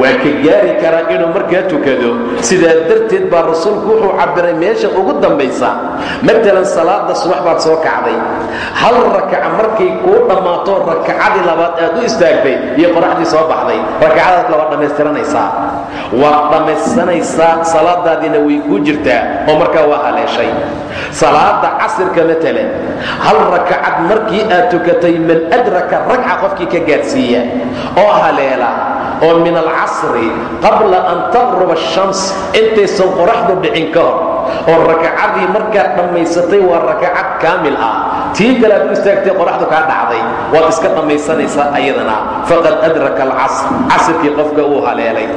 Waa ka gaari karaa inuu markaa tukado. Sidaa darteed baa rasuulku wuxuu cabbiray meesha ugu dambaysa. Matalan salaada subax baad soo kacday. Hal rakaca markay kuu dhammaato rakacadii labaad aad u istaagtay iyo qoraxdii soo baxday. Rakacadaad labaad dhammaystiranaysaa waad dhammaysanaysaa salaadaadiina way kuu jirtaa oo markaa waa haleeshay. Salaada casirka matalan hal rakacad markii aad tukatay man adraka ragca qofkii ka gaadhsiiya oo haleela oo min alcasri qabla an taqruba ashams intaysan qoraxdu dhicin ka hor oo rakacadii markaad dhammaysatay waa rakacad kaamil ah. Tii kale aad u istaagtay qoraxdu kaa dhacday waad iska dhammaysanaysaa ayadana. Faqad adraka alcasr casirkii qofka uu haleelay.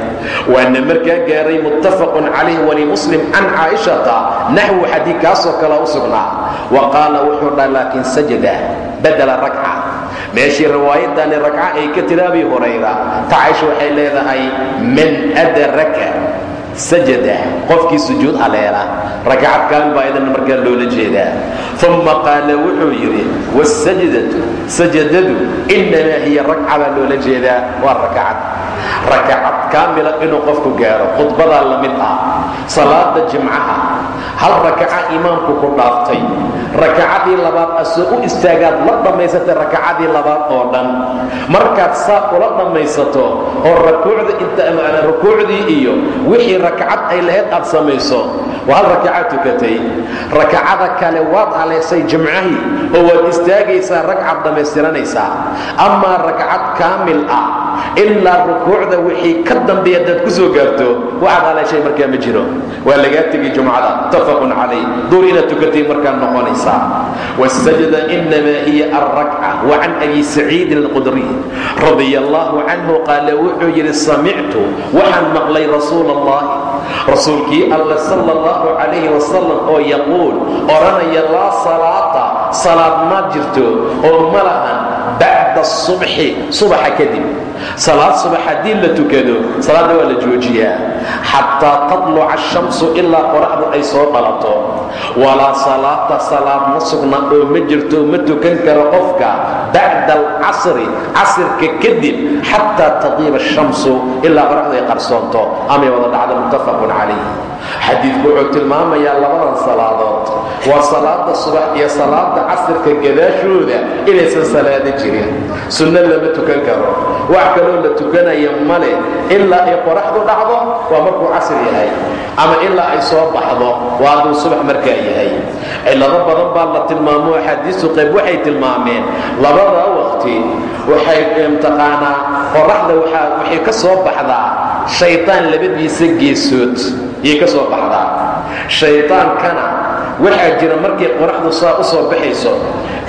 Waana markaa gaaray muttafaqun calayh walimuslim can caaishata naxwu xadii kaasoo kale u sugnaa. Wa qaala wuxuu dha laakiin sajada badala rakca. Meeshii riwaayadani ragca ay ka tiri abi hurayra. Tacaysha waxay leedahay man adraka sajada qofkii sujuud haleela rakacad kaalin baa idana markaa loola jeedaa. Uma qaala wuxuu yidhi wاsajdatu sajadadu inamaa hiya rakca baa loola jeedaa waa rakacad rakacad kaamila inuu qofku gaaro khudbadaa la mid ah salaada jimcaha hal rakaca imaamku ku dhaaftay. Rakacadii labaad asoo u istaagaad la dhammaysatay rakacadii labaad oo dhan. Markaad saa ula dhammaysato oo rukuucdii iyo wixii rakacad ay lahayd aad samayso. Waa hal rakacaad tukatay. Rakacada kale waad haleysay jimcahii oo waad istaagaysaa ragcad dhammaystiranaysaa. Amaa rakcad kaamil ah ilaa rukuucda wixii ka dambeeya haddaad ku soo gaarto waxaad haleeshay markaa ma jiro. Waa lagaa tegay jumcada. Muttafaqun calayh. Duur inaad tukatay markaa noqonaysaa. Wاsajda inamaa hiya alrakca wacan abi saciidin alqudriy radia allahu canhu qaala wuxuu yidhi samictu waxaan maqlay rasuul allahi rasuulkii alle sal allahu calayhi wasalam oo yaquul odhanaya laa salaata salaad ma jirto oo ma lahan bacda subxi subaxa kadib salaad subax haddii la tukado salaadda waa la joojiyaa. Xataa tatluca ashamsu ilaa qoraxdu ay soo dhalato. Walaa salaata salaad ma sugna oo ma jirto ma tukan karo qofka bacda alcasri casirka kadib xataa tadiiba ashamsu ilaa qoraxdu ay qarsoonto. Amay wada dhacdo muttafaqun calayh xadiidku wuxuu tilmaamayaa labadan salaadood. Waa salaada subax iyo salaada casirka gadaashooda inaysan salaado jirin. Sunno lama tukan karo wax kaloo la tukanaya male ilaa ay qoraxdu dhacdo waa markuu casr yahay ama ilaa ay soo baxdo waa aduu subax markaa yahay. Cillado badan baa la tilmaamo axaadiistu qayb waxay tilmaameen labada waqti waxay mtaqaanaa qoraxda waxay ka soo baxdaa shaytaan labadiisa geesood yay ka soo baxdaa. Shaytaankana waxaa jira markay qoraxdu saa u soo baxayso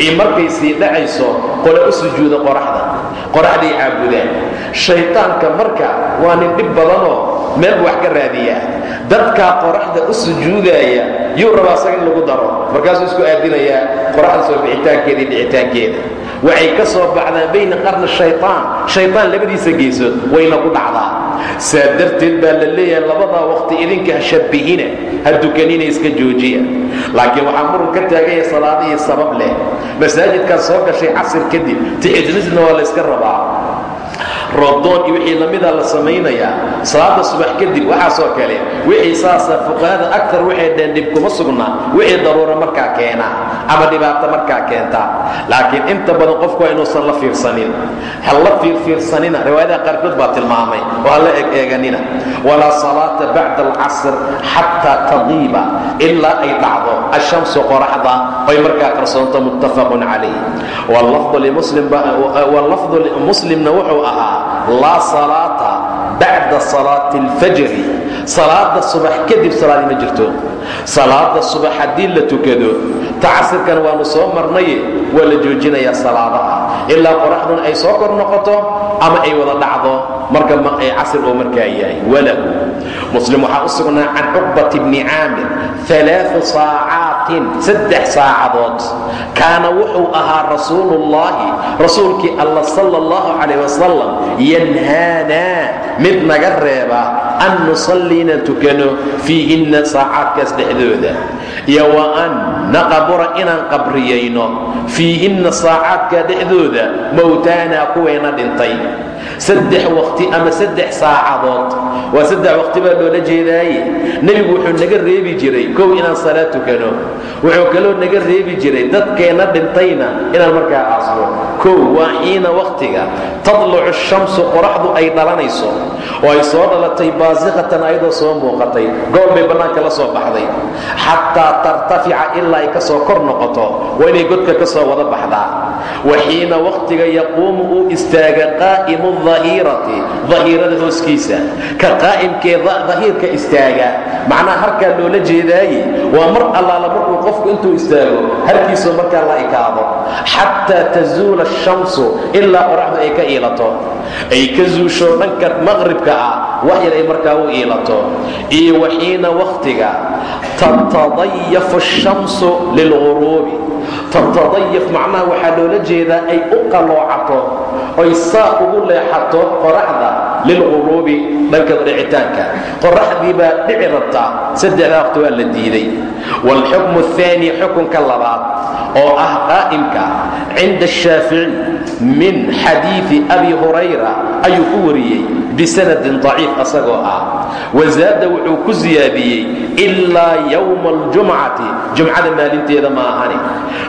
iyo markay sii dhacayso qole u sujuuda qoraxda. Qoraxday caabudaan shaytaanka marka waa nin dhib badanoo meel wax ka raadiyaa. Dadkaa qoraxda u sujuudaya yuu rabaa isaga in lagu daro. Markaasuu isku aadinayaa qoraxda soo bixitaankeeda. iyo dhicitaankeeda waxay ka soo baxdaan bayna qarni shaytaan. Shaytaan labadiisa geesood wayna ku dhacdaa. Saa darteed baa la leeyahay labadaa waqti idinka ha shabbihina ha dukanina iska joojiya. Laakiin waxaa murun ka taaganya salaadihii sabab leh. Masaajidkaad soo gashay casir kadib tixidnisna waa layska rabaa rodoon iyo wixii lamida la samaynayaa salaada subax kadib waxaasoo kale wixii saasa fuqahada agtar waxay dheen dhib kuma sugna wixii daruura markaa keena ama dhibaato markaa keenta. Laakiin inta badan qofku inuusan la fiirsanin. Ha fiirfiirsanina riwaayadaha qaarkood baa tilmaamay oo ha la egeeganina walaa salaata bacda alcasr xataa tadiiba ilaa ay dhacdo ashamsu qoraxda ay markaa qarsoonto muttafaqun calayh wallafdu muslimna wuxuu ahaa laa salaata bacda salaati alfajri. Salaada subax kadib salaadi ma jirto. Salaada subax haddii la tukado ta casirkan soo marnaye waa la joojinayaa salaadaha. Ilaa qoraxduna ay soo kor noqoto ama ay wada dhacdo marka casir oo markaa yahay. Walahu. Muslim waxaa u can cuqbat bni caamir alaau saacaatin saddex saacadood. Kaana wuxuu ahaa rasuuluullaahi rasuulkii alla sala allahu calayh wasalam yanhaanaa mid naga reeba an nusalli inaan tukano fiihinna saacaadkaas dhexdooda. Iyo wa an naqabura inaan qabriyayno fiihinna saacaadkaa dhexdooda mowtaanaa kuwayna dhintay saddex waqti ama saddex saacadood. Waa saddex waqti baa loola jeedaaye. Nebigu wuxuu naga reebi jiray kow inaan salaad tukano. Wuxuu kaloo naga reebi jiray dadkeenna dhintayna inaan markaa aasno kow waa xiina wakhtiga tadlucu shamsu qoraxdu ay dhalanayso. Oo ay soo dhalatay baasiqatan ayadoo soo muuqatay. Gool bay bannaanka la soo baxday. Xataa tartafica ilaa ay ka soo kor noqoto. Waa inay godka ka soo wada baxdaa. Wa xiina wakhtiga yaquumu uu istaaga qaa'imu dahirati dahiirada hooskiisa ka qaa'imkee dahiirka istaaga macnaha harkaa loola jeedaaye waa mar allaala markuu qofku intuu istaago harkiisuu markaa la ekaado xataa tazuula ashamsu ilaa qoraxdu ay ka iilato ay ka zuusho dhanka maqribka ah wax yar ay markaa u iilato iyo waxiina wakhtiga tatadayafu ashamsu lilguruubi tatadayaf macnaha waxaa loola jeedaa ay u qaloocato oy saa ugu leexato qoraxda lilquruubi dhanka dhicitaanka qoraxdii baa dhici rabtaa saddexdaa waqti waa la diiday. Waalxukmu ahaani xukunka labaad oo ah qaa'imka cinda ashaafici min xadiidi abi hurayra ayuu ku wariyey bisanadin daciif asagoo ah wazaada wuxuu ku siyaadiyey ilaa yowma aljumcati jumcada maalinteeda ma ahani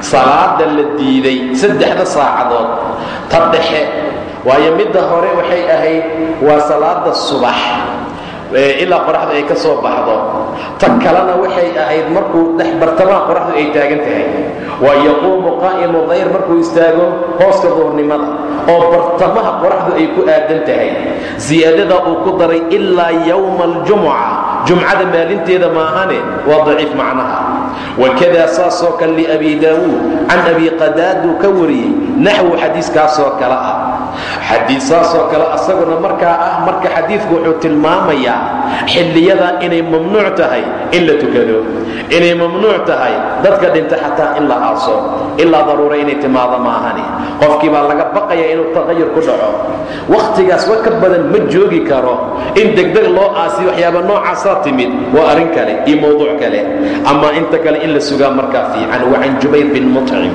salaada la diiday saddexda saacadood ta dhexe waayo midda hore waxay ahayd waa salaada subax ilaa qoraxdu ay ka soo baxdo ta kalena waxay ahayd markuu dhex bartamaha qoraxdu ay taagan tahay. Waa yaquumu qaa'imu dayr markuu istaago hooska duhurnimada oo bartamaha qoraxdu ay ku aadan tahay. Siyaadada uu ku daray ilaa yowma aljumuca jumcada maalinteeda maahane waa daciif macnaha. Wakada saasoo kale liabi daawuud can abi qadaaduu ka wariyey naxwu xadiiskaasoo kale ah xadiid saasoo kale asaguna markaa ah marka xadiidku wuxuu tilmaamayaa xilliyada inay mamnuuc tahay in la tukado inay mamnuuc tahay dadka dhinta xataa in la aaso ilaa daruura inay timaado maahani. Qofkii baa laga baqaya inuu taqayur ku dhaco. Wakhtigaas wa ka badan ma joogi karo. In degdeg loo aasiyo waxyaaba noocaasaa timid waa arrin kale iyo mowduuc kale. Ama inta kale in la sugaa markaa fiican wa can jubayr bin muطcim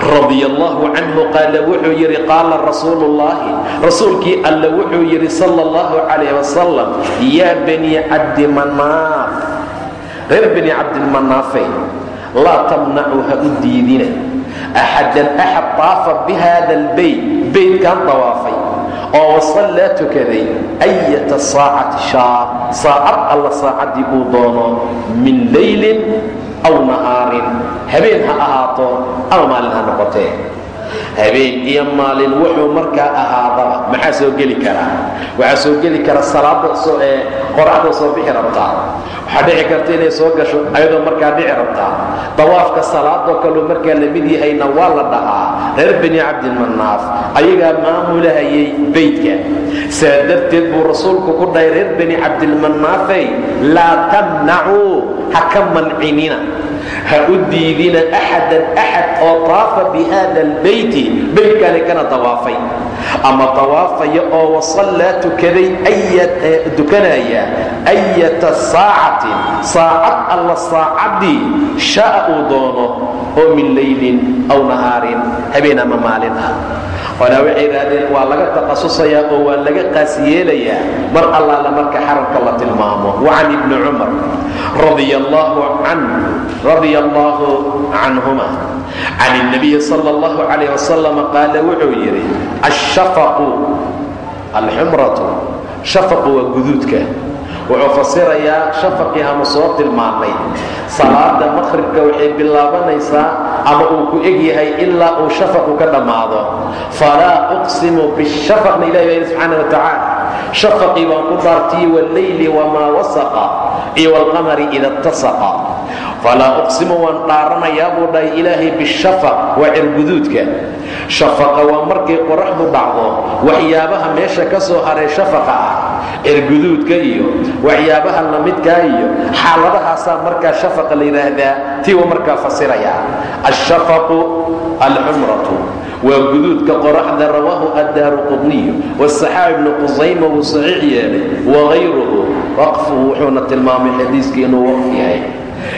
radi allahu canhu qaala wuxuu yidhi qaala rasuulu ullaahi rasuulkii alle wuxuu yidhi sala allahu calayh wasalam yaa bani cabdi manaaf reer bani cabdilmanaafey laa tamnacuu ha u diidina axadan axad taafa bi albeyt beytkan dawaafay oo wasallaa tukaday ayata saacati shaa saacad alla saacaddii uu doono min leylin aw nahaarin. Habeen ha ahaato ama maalin ha noqotee habeen iyo maalin wuxuu markaa ahaadaba maxaa soo geli karaa? Waxaa soo geli kara salaada qoraxda soo bixi rabtaa. Waxaa dhici karta inay soo gasho ayadoo markaa dhici rabtaa. Dawaafka salaadoo kaleu markaa la mid yahayna waa la dhahaa. Reer bani cabdilmanaaf ayagaa maamulahayay beydka. Saa darteed buu rasuulku ku dhahay reer bani cabdilmanaafey laa tamnacuu ha ka mancinina ha u diidina axadan axad oo taafa bi hada albeyti beydkaani kana dawaafay ama awaafaya oo wasallaa tukaday tukanaya ayata saacatin saacad alla saacaddii sha'a uu doono oo min laylin aw nahaarin habeen ama maalin ah. Olaa waxay idhaahdeen waa laga taqasusayaa oo waa laga qaas yeelayaa mar allaala marka xaramka la tilmaamo. Wacan ibni cumar radia allaahu canhuma can اnabiyi sal اllahu calayh wasalam qaala wuxuu yidhi alxumratu shafaqu waa guduudka. wuxuu fasirayaa shafaqii aanu soo tilmaannay salaada maqhribka waxay bilaabanaysaa ama uu ku eg yahay ilaa uu shafaqu ka dhammaado falaa uqsimu bishafaqna ilahi baa yidhi subxaana wa tacaala shafaqii baan ku dhaartiyey walleyli wamaa wasaqa iyo waalqamari ida اtasaqa falaa uqsimu waan dhaaranayaa buu dhahay ilaahay bishafaq waa cirguduudka. Shafaqa waa markay qoraxdu dhacdo waxyaabaha meesha ka soo haray shafaqa ah cirguduudka iyo waxyaabaha lamidkaa iyo xaaladahaasaa markaa shafaqa la yidhaahdaa tii uu markaa fasirayaa. Ashafaqu alxumratu waa guduudka qoraxda rawaahu addaaru qudniyu wasaxaabi ibnu qusayma wuu saxiix yeelay wagayruhu waqfuhu wuxuuna tilmaamay xadiiskii inuu waqf yahay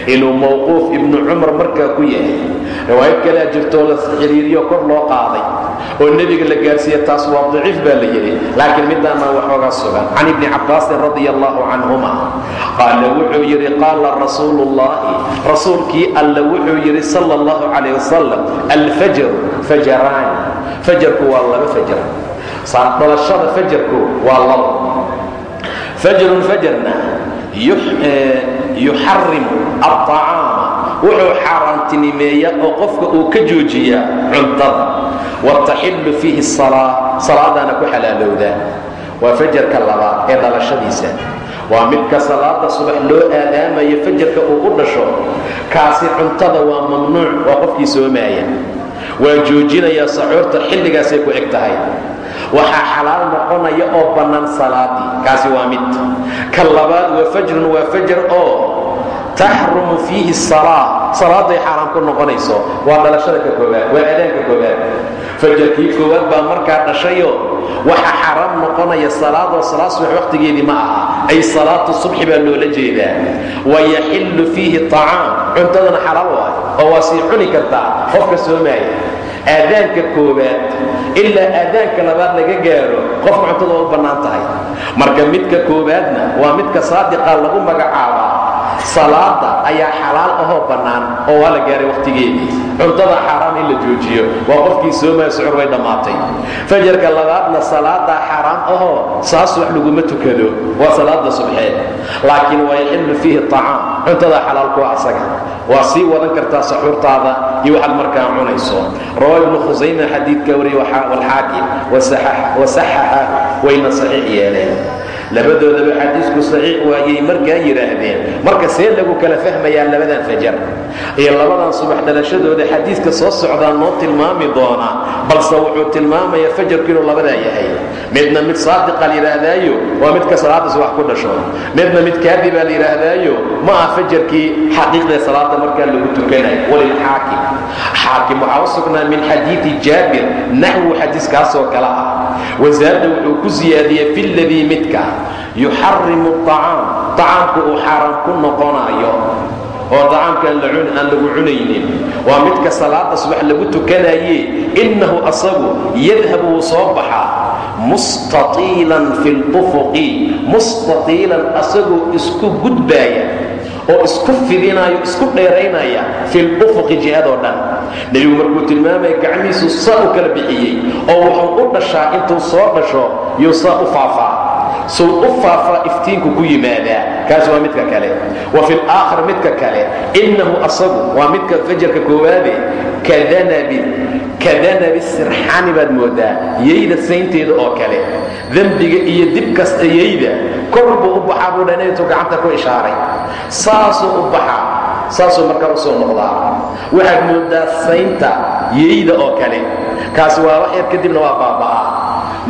inuu mawquuf ibnu cumar markaa ku yahay. Riwaayad kalea jirtoo la xiriiriyo kor loo qaaday oo nebiga la gaarsiiye taas waa daciif baa la yidhi. Laakiin midaana waxoogaa sugan can ibni cabbaasin radia allahu canhuma qaala wuxuu yidhi qaala rasuulu ullahi rasuulkii alla wuxuu yidhi sala allahu calayh wasalam alfajru fajaraani fajarku waa laba fajar dhalashada fajarku waa labo fajrun fajarna yuxarimu alطacaama wuxuu xaaraantinimeeyaa oo qofka uu ka joojiyaa cuntada wataxillu fiihi salaa salaadaana ku xalaalowdaa waa fajarka labaad ee dhalashadiisa waa midka salaada subax loo aadaamayo fajarka uu u dhasho kaasi cuntada waa mamnuuc waa qofkii soomaaya waa joojinayaa sacuurta xilligaasay ku eg tahay waxaa xalaal noqonaya oo bannaan salaadii kaasi waa mid ka labaad waa fajrun waa fajar oo taxrumu fiihi salaa salaaday xaaraam ku noqonayso. Waa dhalashada ka koobaad waa adaanka koobaad. Fajarkii koowaad baa markaa dhashayo. Waxa xaaraam noqonaya salaadoo salaad subax wakhtigeedii ma aha. Ay salaatu subxi baa loola jeedaa. Wayaxillu fiihi طacaam cuntadana xalaal waay. Oo waa sii cuni kartaa qofka soomaaya aadaanka koowaad ilaa aadaanka labaad laga gaaro qofka cuntada waa u bannaan tahay. Marka midka koowaadna waa midka saadiqa lagu magacaabaa salaada ayaa xalaal ahoo bannaan oo waa la gaaray wakhtigeedii cuntada xaaraam in la joojiyo. Waa qofkii soomaya sucur way dhammaatay fajarka labaadna salaadaa xaaraam ahoo saas wax laguma tukado. Waa salaada subxeed laakiin wayaxillu fiihi طacaam cuntada xalaal kuwa asaga. Waa sii wadan kartaa saxuurtaada iyo waxaad markaa cunayso. Rawaa ibnu khusayma xadiidka wariye walxaakim wasaxaxa wayna saxiix yeeleen labadoodaba xadiisku saxiix waayay markaa yidhaahdeen. Marka see lagu kala fahmayaa labadan fajar. Iyo labadan subax dhalashadooda xadiiska soo socdaa noo tilmaami doona balse wuxuu tilmaamayaa fajarku inuu labadaa yahay. Midna mid saadiqa la yidhaahdaayo waa midka salaada subax ku dhasho. Midna mid kaadibaa la yidhaahdaayo ma aha fajarkii xaqiiqda salaada markaa lagu tukanayo walilxaakim xaakim waxaa u sugnaa min xadiidi jaabir naxwu xadiiskaasoo kale ah. Wasaarda wuxuu ku siyaadiyey fi ladii midka yuxarimu acaam acaamku uu xaaraan ku noqonayo oo dacaamka aan lagu cunaynin. Waa midka salaada subax lagu tukanaye innahu asagu yadhabu wuu soo baxaa mustaiilan fi lufuqi mustaiilan asagoo isku gudbaaya oo isku fidinaayo isku dheeraynaya fi lufuqi jihadoo dhan. Nebigu markuu tilmaamaya gacmihiisu saa u kala bixiyey oo wuxuu u dhashaa intuu soo dhasho yuu saa u faafaa. Suu u faafaa iftiinku ku yimaadaa. Kaas waa midka kale. Wa fi laakhar midka kale. Innahu asagu waa midka fajarka koowaade kadanabi sirxaani baad moodaa yeyda saynteeda oo kale. Dembiga iyo dib kasta yeyda kor buu u baxaa buu dhanaytu gacanta ku ishaaray. Saasuu u baxaa saasuu markaa u soo noqdaa. Waxaad moodaa saynta yeyda oo kale. Kaasi waa wax yar kadibna waa baaba'aa.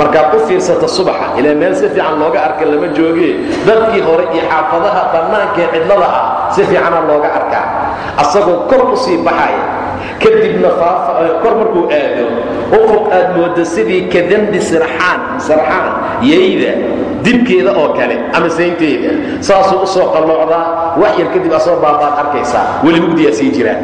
Markaad u fiirsata subaxa ilaa meel si fiican looga arka lama joogee dadkii hore iyo xaafadaha bannaankaee cidlada ah si fiicana looga arkaa. Asagoo kor u sii baxaya kadibna kor markuu aado ufuq aad moodo sidii kadambi sirxaan sarxaan yayda dibkeeda oo kale ama saynteeda. Saasuu u soo qalloocdaa wax yar kadib asoo baabaad arkaysaa weli mugdiyaa sii jira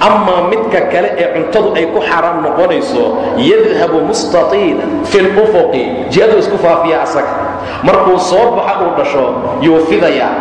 amaa midka kale ee cuntadu ay ku xaaraam noqonayso yadhabu mustatiilan fi lufuqi jihaduu isku faafiya asaga. Markuu soo baxa uu dhasho yuu fidayaa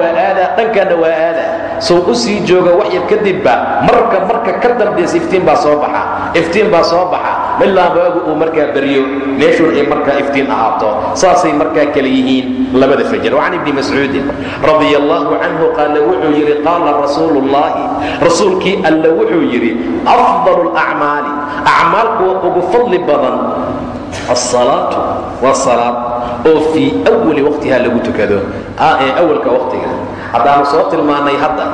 waa aadaa dhankanna waa aadaa sow u sii jooga wax yar kadibba marka marka ka dambaysa iftiin baa soo baxa. Iftiin baa soo baxa. Ilaa waagu uu markaa baryo meeshuun ay markaa iftiin ahaato. Saasay markaa kale yihiin labada fajar. Wacan ibni mascuudin radia allahu canhu qaala wuxuu yidhi qaala rasuulu ullahi rasuulkii alla wuxuu yidhi afdalu lacmaali acmaalkuwa ugu fadli badan asalaatu waa salaad oo fii awali waqtiha lagu tukado. Awalka waqtiga. Haddaanu soo tilmaannay hadda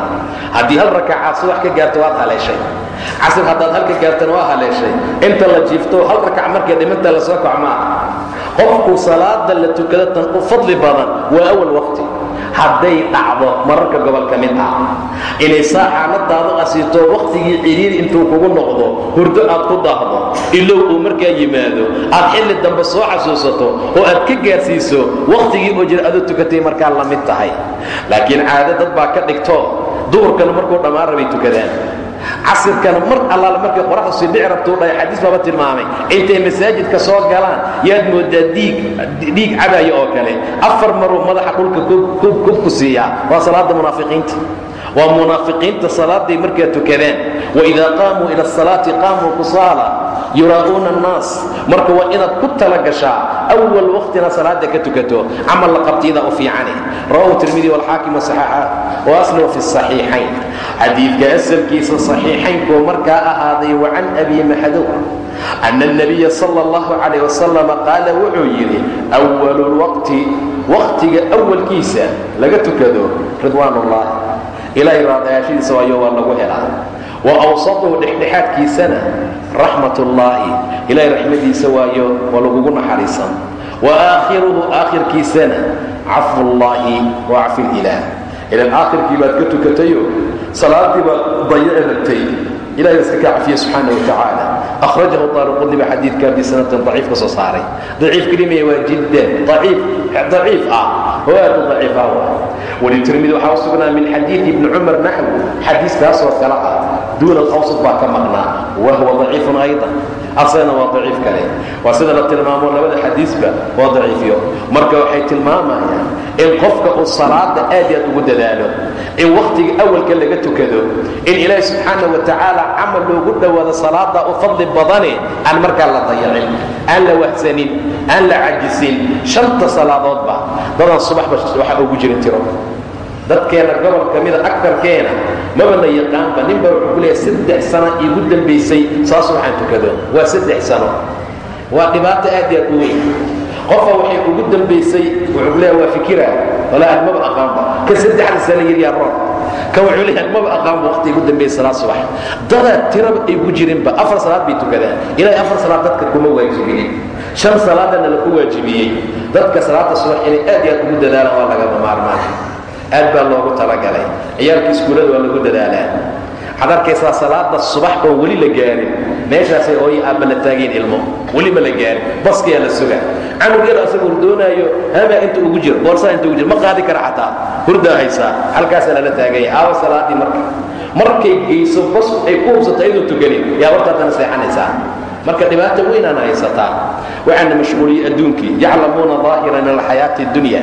haddii hal rakacaad subax ka gaarto waad haleeshay. Casr haddaad halka gaartana waa haleeshay. Inta la jiifto hal rakac markay dhiminta la soo qofku salaada la tukado tan u fadli badan waa awal waqti hadday dhacdo mararka gobol ka mid ah. Inay saa xaaladaada asiito wakhtigii ciriiri intuu kugu noqdo hurdo aad ku daahdo ilow uu markaa yimaado aad xilli dambe soo xasuusato oo aad ka gaarsiiso wakhtigii oo jira adoo tukatay markaa la mid tahay. Laakiin caado dad baa ka dhigto duhurkana markuu dhammaan rabay tukadaan casirkana mar allaale markay qoraxdu sii dhici rabtuu dhahay xadiis baaba tilmaamay. Intay masaajidka soo galaan yaad moodaa diig dhiig cabaya oo kale. Afar maruu madaxa dhulka kubku siiyaa. Waa salaada munaafiqiinta waa munaafiqiinta salaaday markaa tukadaan waidaa qaamuu ila asalaati qaamuu kusaala yuraa'uuna annaas. Marka waa inaad ku tala gashaa awal waqtina salaada ka tukato. Camal la qabtiyada u fiicane. Rawahu tirmidi walxaakim wasaxaaxa wa fi saxiixayn. Xadiidka asalkiisa saxiixaynkuu markaa ahaaday wa can abi maxduur ana alnabiya sala allahu calayh wasalam qaala wuxuu yidhi walu lwaqti waqtiga awalkiisa laga tukado ridwaan ilaahay raadayaashidiisa waayo waa lagu helaa. Wa awsatuhu dhexdhexaadkiisana raxmat ullaahi raxmadiisa waayo waa lagugu naxariisan. Wa aakhiruhu aakhirkiisana cafullaahi wa cafi lilaah ilan aakhirkii baad ka tukatayo salaadii dayaci rabtay ilahay iska kaa cafiye subxaana wa tacaala. Akhrajahu taariqudni ba xadiidka bisanatan daciif ka soo saaray. Daciif kelimaya waa jiddan daciif ah oo ah sugnaa min xadiidi ibni cumar naxw xadiiskaasoo kale ah duuna alawsad baa ka maqnaa wa huwa daciifun aydan. Sida la tilmaamo labada marka waxay tilmaamayaan in qofka uu salaada aad aad ugu dadaalo in wakhtiga awalka laga tukado in ilaahi subxaana wa camal loogu dhowaado salaada u fadli badane aan markaa la dayacin aan la wahsanin aan la cajisin shanta salaadoodba dadan subaxba waxa ugu jirin tiro. Dadkeena gobol ka mida akarkeena maba la yaqaanba ninba wuxuu ku leeyahay saddex sano iigu dambaysay saas waxaan tukado. Waa saddex sano. Waa dhibaato aad i aad u weyn. Qofa waxay ugu dambaysay wuxuu leeya waa fikira. Walaa maba aqaanba. Ka saddexda sano yiryaa roon. Kan wuxuu leeyahay maba aqaanba waqti ugu dambeeyay salaad subax. Dadaa tiraba ku jirinba afar salaad bay tukadaan. Ilaahay afar salaad dadka kuma waajibinin shan salaadana laku waajibiyey dadka salaada subax inay aad aad ugu dadaalaan waa lagama maarmaan. Aad baa loogu talagalay. Ciyaalka iskuullada waa lagu dadaalaa waxaad salaada subax oo weli la gaarin meeshaasay hooyo aabba la taageen ilmo. Weliba la gaarin. Baskiyaa la suga canug yar asaga hurdoonaayo hamaa inta ugu jiro boorsaa inta ugu jiro ma qaadi kara xataa. Hurdaa haysaa. Halkaasaa lala taaganya aawa salaadii marka. Markay geyso bas ay ku hubsato ayadoo tukanin yaa horta haddana seexanaysaa marka dhibaata weynaan haysataa waxaana mashquuliyey adduunkii yaclamuuna aahiran alxayaati dunya.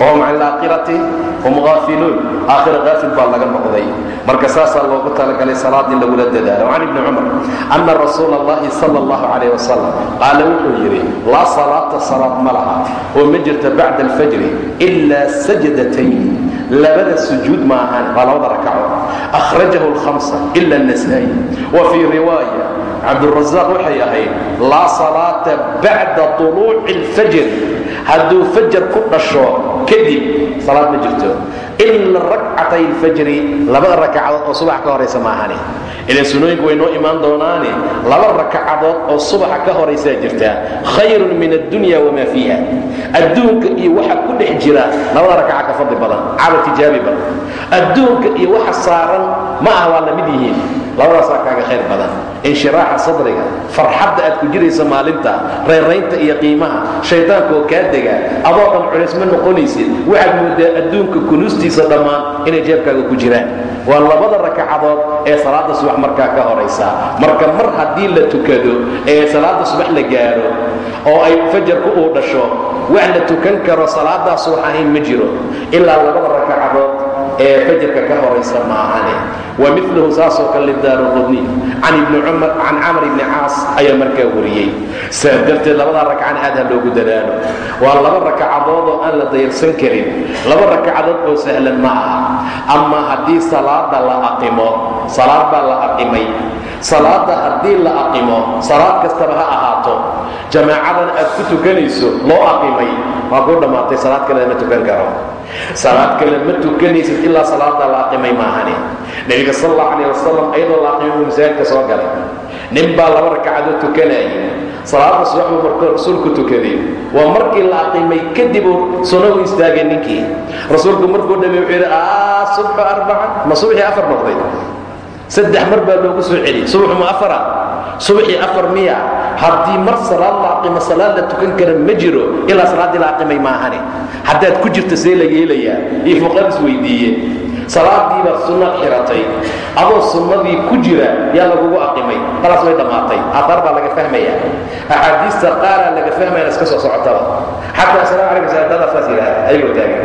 Wahum can laakhirati hum aafiluun aakhira aafil baa laga noqday. Marka saasaa loogu talagalay salaad lagula dadaalo. Can ibni cumar ana rasuul allahi sal allahu calayh wasalam qaala wuxuu yidhi laa salaata salaad ma laha oo ma jirta bacda alfajri ilaa sajadatayn labada sujuud maahan waa labada rakacood akhrajahu lhamsa ila nasaai wa fii riwaaya cabdurazaq waxay ahayd la salaata bada tuluuci alfajr hadduu fajar ku dhasho kadib salaad ma jirto. Ila rakcatay alfajri labada rakacadood oo subax ka horaysa maahane ilan sunooyinku way noo imaan doonaane laba rakacadood oo subaxa ka horaysaa jirta. Khayrun min addunya wamaa fiiha. Adduunka iyo waxa ku dhex jira labada rakaca ka fadli badan cala tijaabi adduunka iyo waxa saaran ma ah waa la mid yihiin. Labadaasaa kaaga khayr badan inshiraaxa sadriga farxadda aad ku jiraysa maalinta reeraynta iyo qiimaha shaydaanka oo kaa dega adoo dhan culays ma noqonaysid waxaad moodaa adduunka kunuustiisa dhammaan inay jeebkaaga ku jiraan. Waa labada rakacadood ee salaada subax markaa ka horaysa. Marka mar haddii la tukado ee salaada subax la gaaro oo ay fajarku uu dhasho wax la tukan karo salaadaa subax ahayn ma jiro. Ilaa labada rakacadood ee fajarka ka horaysa maahane. Wa milahu saasoo kale ibni cumar can camr ibni caas ayaa markaa wariyey. Saa darteed labadaa ragcana aad ha loogu dadaalo. Waa laba rakacadood oo aan la dayarsan karin. Laba rakacadood oo sahlan ma aha. Ama haddii salaada la aqimo salaad baa la aqimay. Salaada haddii la aqimo salaad kastaba ha ahaato jamaacadan aad ku tukanayso loo aqimay waa kuu dhammaatay salaad kale ma tukan karo. Salaad kale ma tukanaysid ilaa salaada la aqimay maahane nebiga sal allahu calayh wasalam ayadoo la aqimay buu masaajidka soo galay. Nin baa laba ragcadood tukanayay. Salaada subax buu markuu rasuulku tukaday. Waa markii la aqimay kadibuu sunnagu istaagay ninkii. Rasuulku markuu dhamay wuxuu yidhi aa subxu arbaca. Ma subaxii afar noqday. Saddex mar baa loogu soo celiyey subaxu ma afara? Subaxii afar miya haddii mar salaad la aqimo salaad la tukan kara ma jiro. Ilaa salaaddii la aqimay maahane haddaad ku jirto see la yeelayaa iyo fuqad is weydiiye. Salaadii baad sunnaad xiratay adoo sunnadii ku jira yaa lagugu aqimay. Khalaas way dhammaatay. Aataar baa laga fahmaya. Axaadiista qaaraa laga fahmayana iska soo socotaba xataa asalaamu calaykum salaadadaa saas yidhahda ayagoo taagan.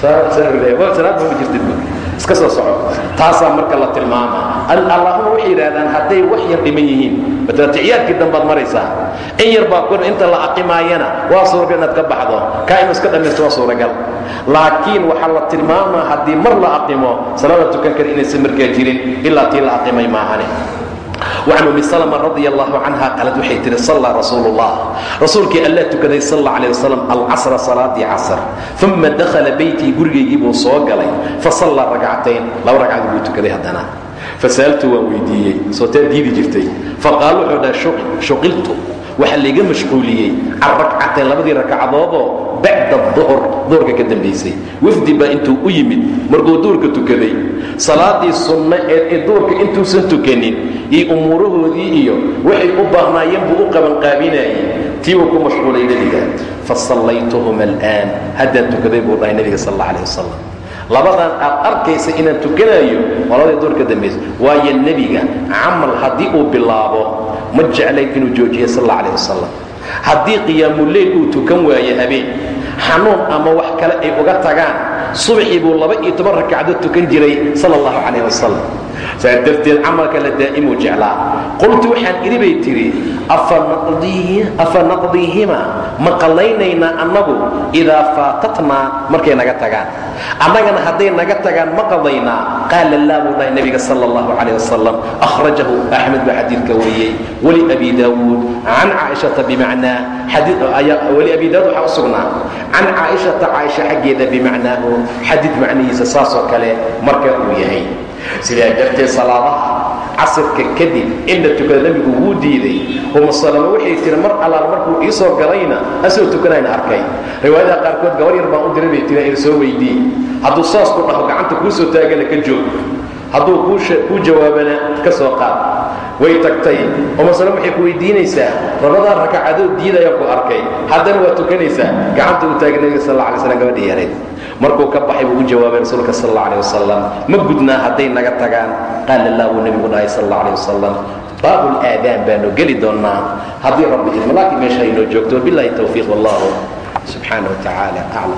Salaad ma jirtid iska soo soco taasaa marka la tilmaama. Allahuma waxay yidhahdaan hadday wax yar dhiman yihiin. Matatixiyaadkii dambaad maraysaa. In yar baa kun inta la aqimaayana waa suuragal inaad ka baxdo. Kaa inu iska dhammaysto waa suuragal. Laakiin waxaa la tilmaamaa haddii mar la aqimo salaada tukan kara inaysan markaa jirin ilaa tii la aqimay maahane wacan umi salma radi allahu canha qaalad waxay tihi sallaa rasuulu ullah rasuulkii allah tukaday sal alla alay wasalam alcasra salaatii casr uma dakhala beytii gurigaygii buu soo galay fasallaa ragcatayn laba ragcad buu tukaday haddana. Fasa'altu waan weydiiyey soo taa diidi jirtay. Faqaal wuxuu dhaha shuqiltu waxaa layga mashquuliyey can rakcatayn labadii ragcadoodoo bacda duhr duhurka ka dambaysay wafdi baa intuu u yimid markuu duhurka tukaday. Salaadii sunno ee duhurka intuusan tukanin iyo umuurahoodii iyo waxay u baahnaayeen buu u qabanqaabinayay tii buu ku mashquulay nebiga fasallaytuhuma al'aan. Haddaan tukaday buu dhahay nebiga sal alla alih wasalam labadan aad arkaysa inaan tukanayo waa labadii duhur ka dambaysa waayo nebiga camal haddii uu bilaabo ma jeclayn inuu joojiyo sal alla alih wasalam haddii qiyaamuleyl uu tukan waayo habeen xanuun ama wax kale ay uga tagaan subaxii buu laba iyo toban ragcadood tukan jiray sala allahu calayh wasalam saa darteed camalka daa'imuu jeclaa. Qultu waxaan idhi bay tidhi afa naqdiihima ma qallaynaynaa annagu idaa faatatnaa markay naga tagaan. Annagana hadday naga tagaan ma qadaynaa qaala laa buu dhahay nebiga sala allahu calayh wasalam akhrajahu axmed baa xadiidka wariyey. Weli abi daawuud can caaishata bimacnaa. Weli abi daawud waxaa u sugnaa. Can caaishata caaisha xaggeeda bimacnaahu. Xadiid macnihiisa saasoo kale marka uu yahay sidaa darteed salaadaha casirka kadib in la tukada nebigu wuu diiday. Uma salamo waxay tiri mar allaal markuu ii soo galayna asoo tukanayn arkay. Riwaayadaha qaarkood gabar yar baan u diray bay tiri ir soo weydii hadduu saas ku dhaho gacanta kuu soo taagana ka joog hadduu kuu jawaabana ka soo qaad. Way tagtay. Uma salamo waxay ku weydiinaysaa labadaa rakacadood diidayaan ku arkay. Haddana waa tukanaysaa. Gacanta uu taagay nebiga sal alla alay slam gabadhii yareed markuu ka baxay buu u jawaabay rasuulka sal alla alيh wasalam ma gudnaa hadday naga tagaan? Qaala laa nebigu dhahay sal alla alيh wasalam baabu baanu geli doonnaa haddii rabbi idmo laakiin meesha aynoo joogto wabilahi tawfiiq wallahu subxaana wa tacaala aclam.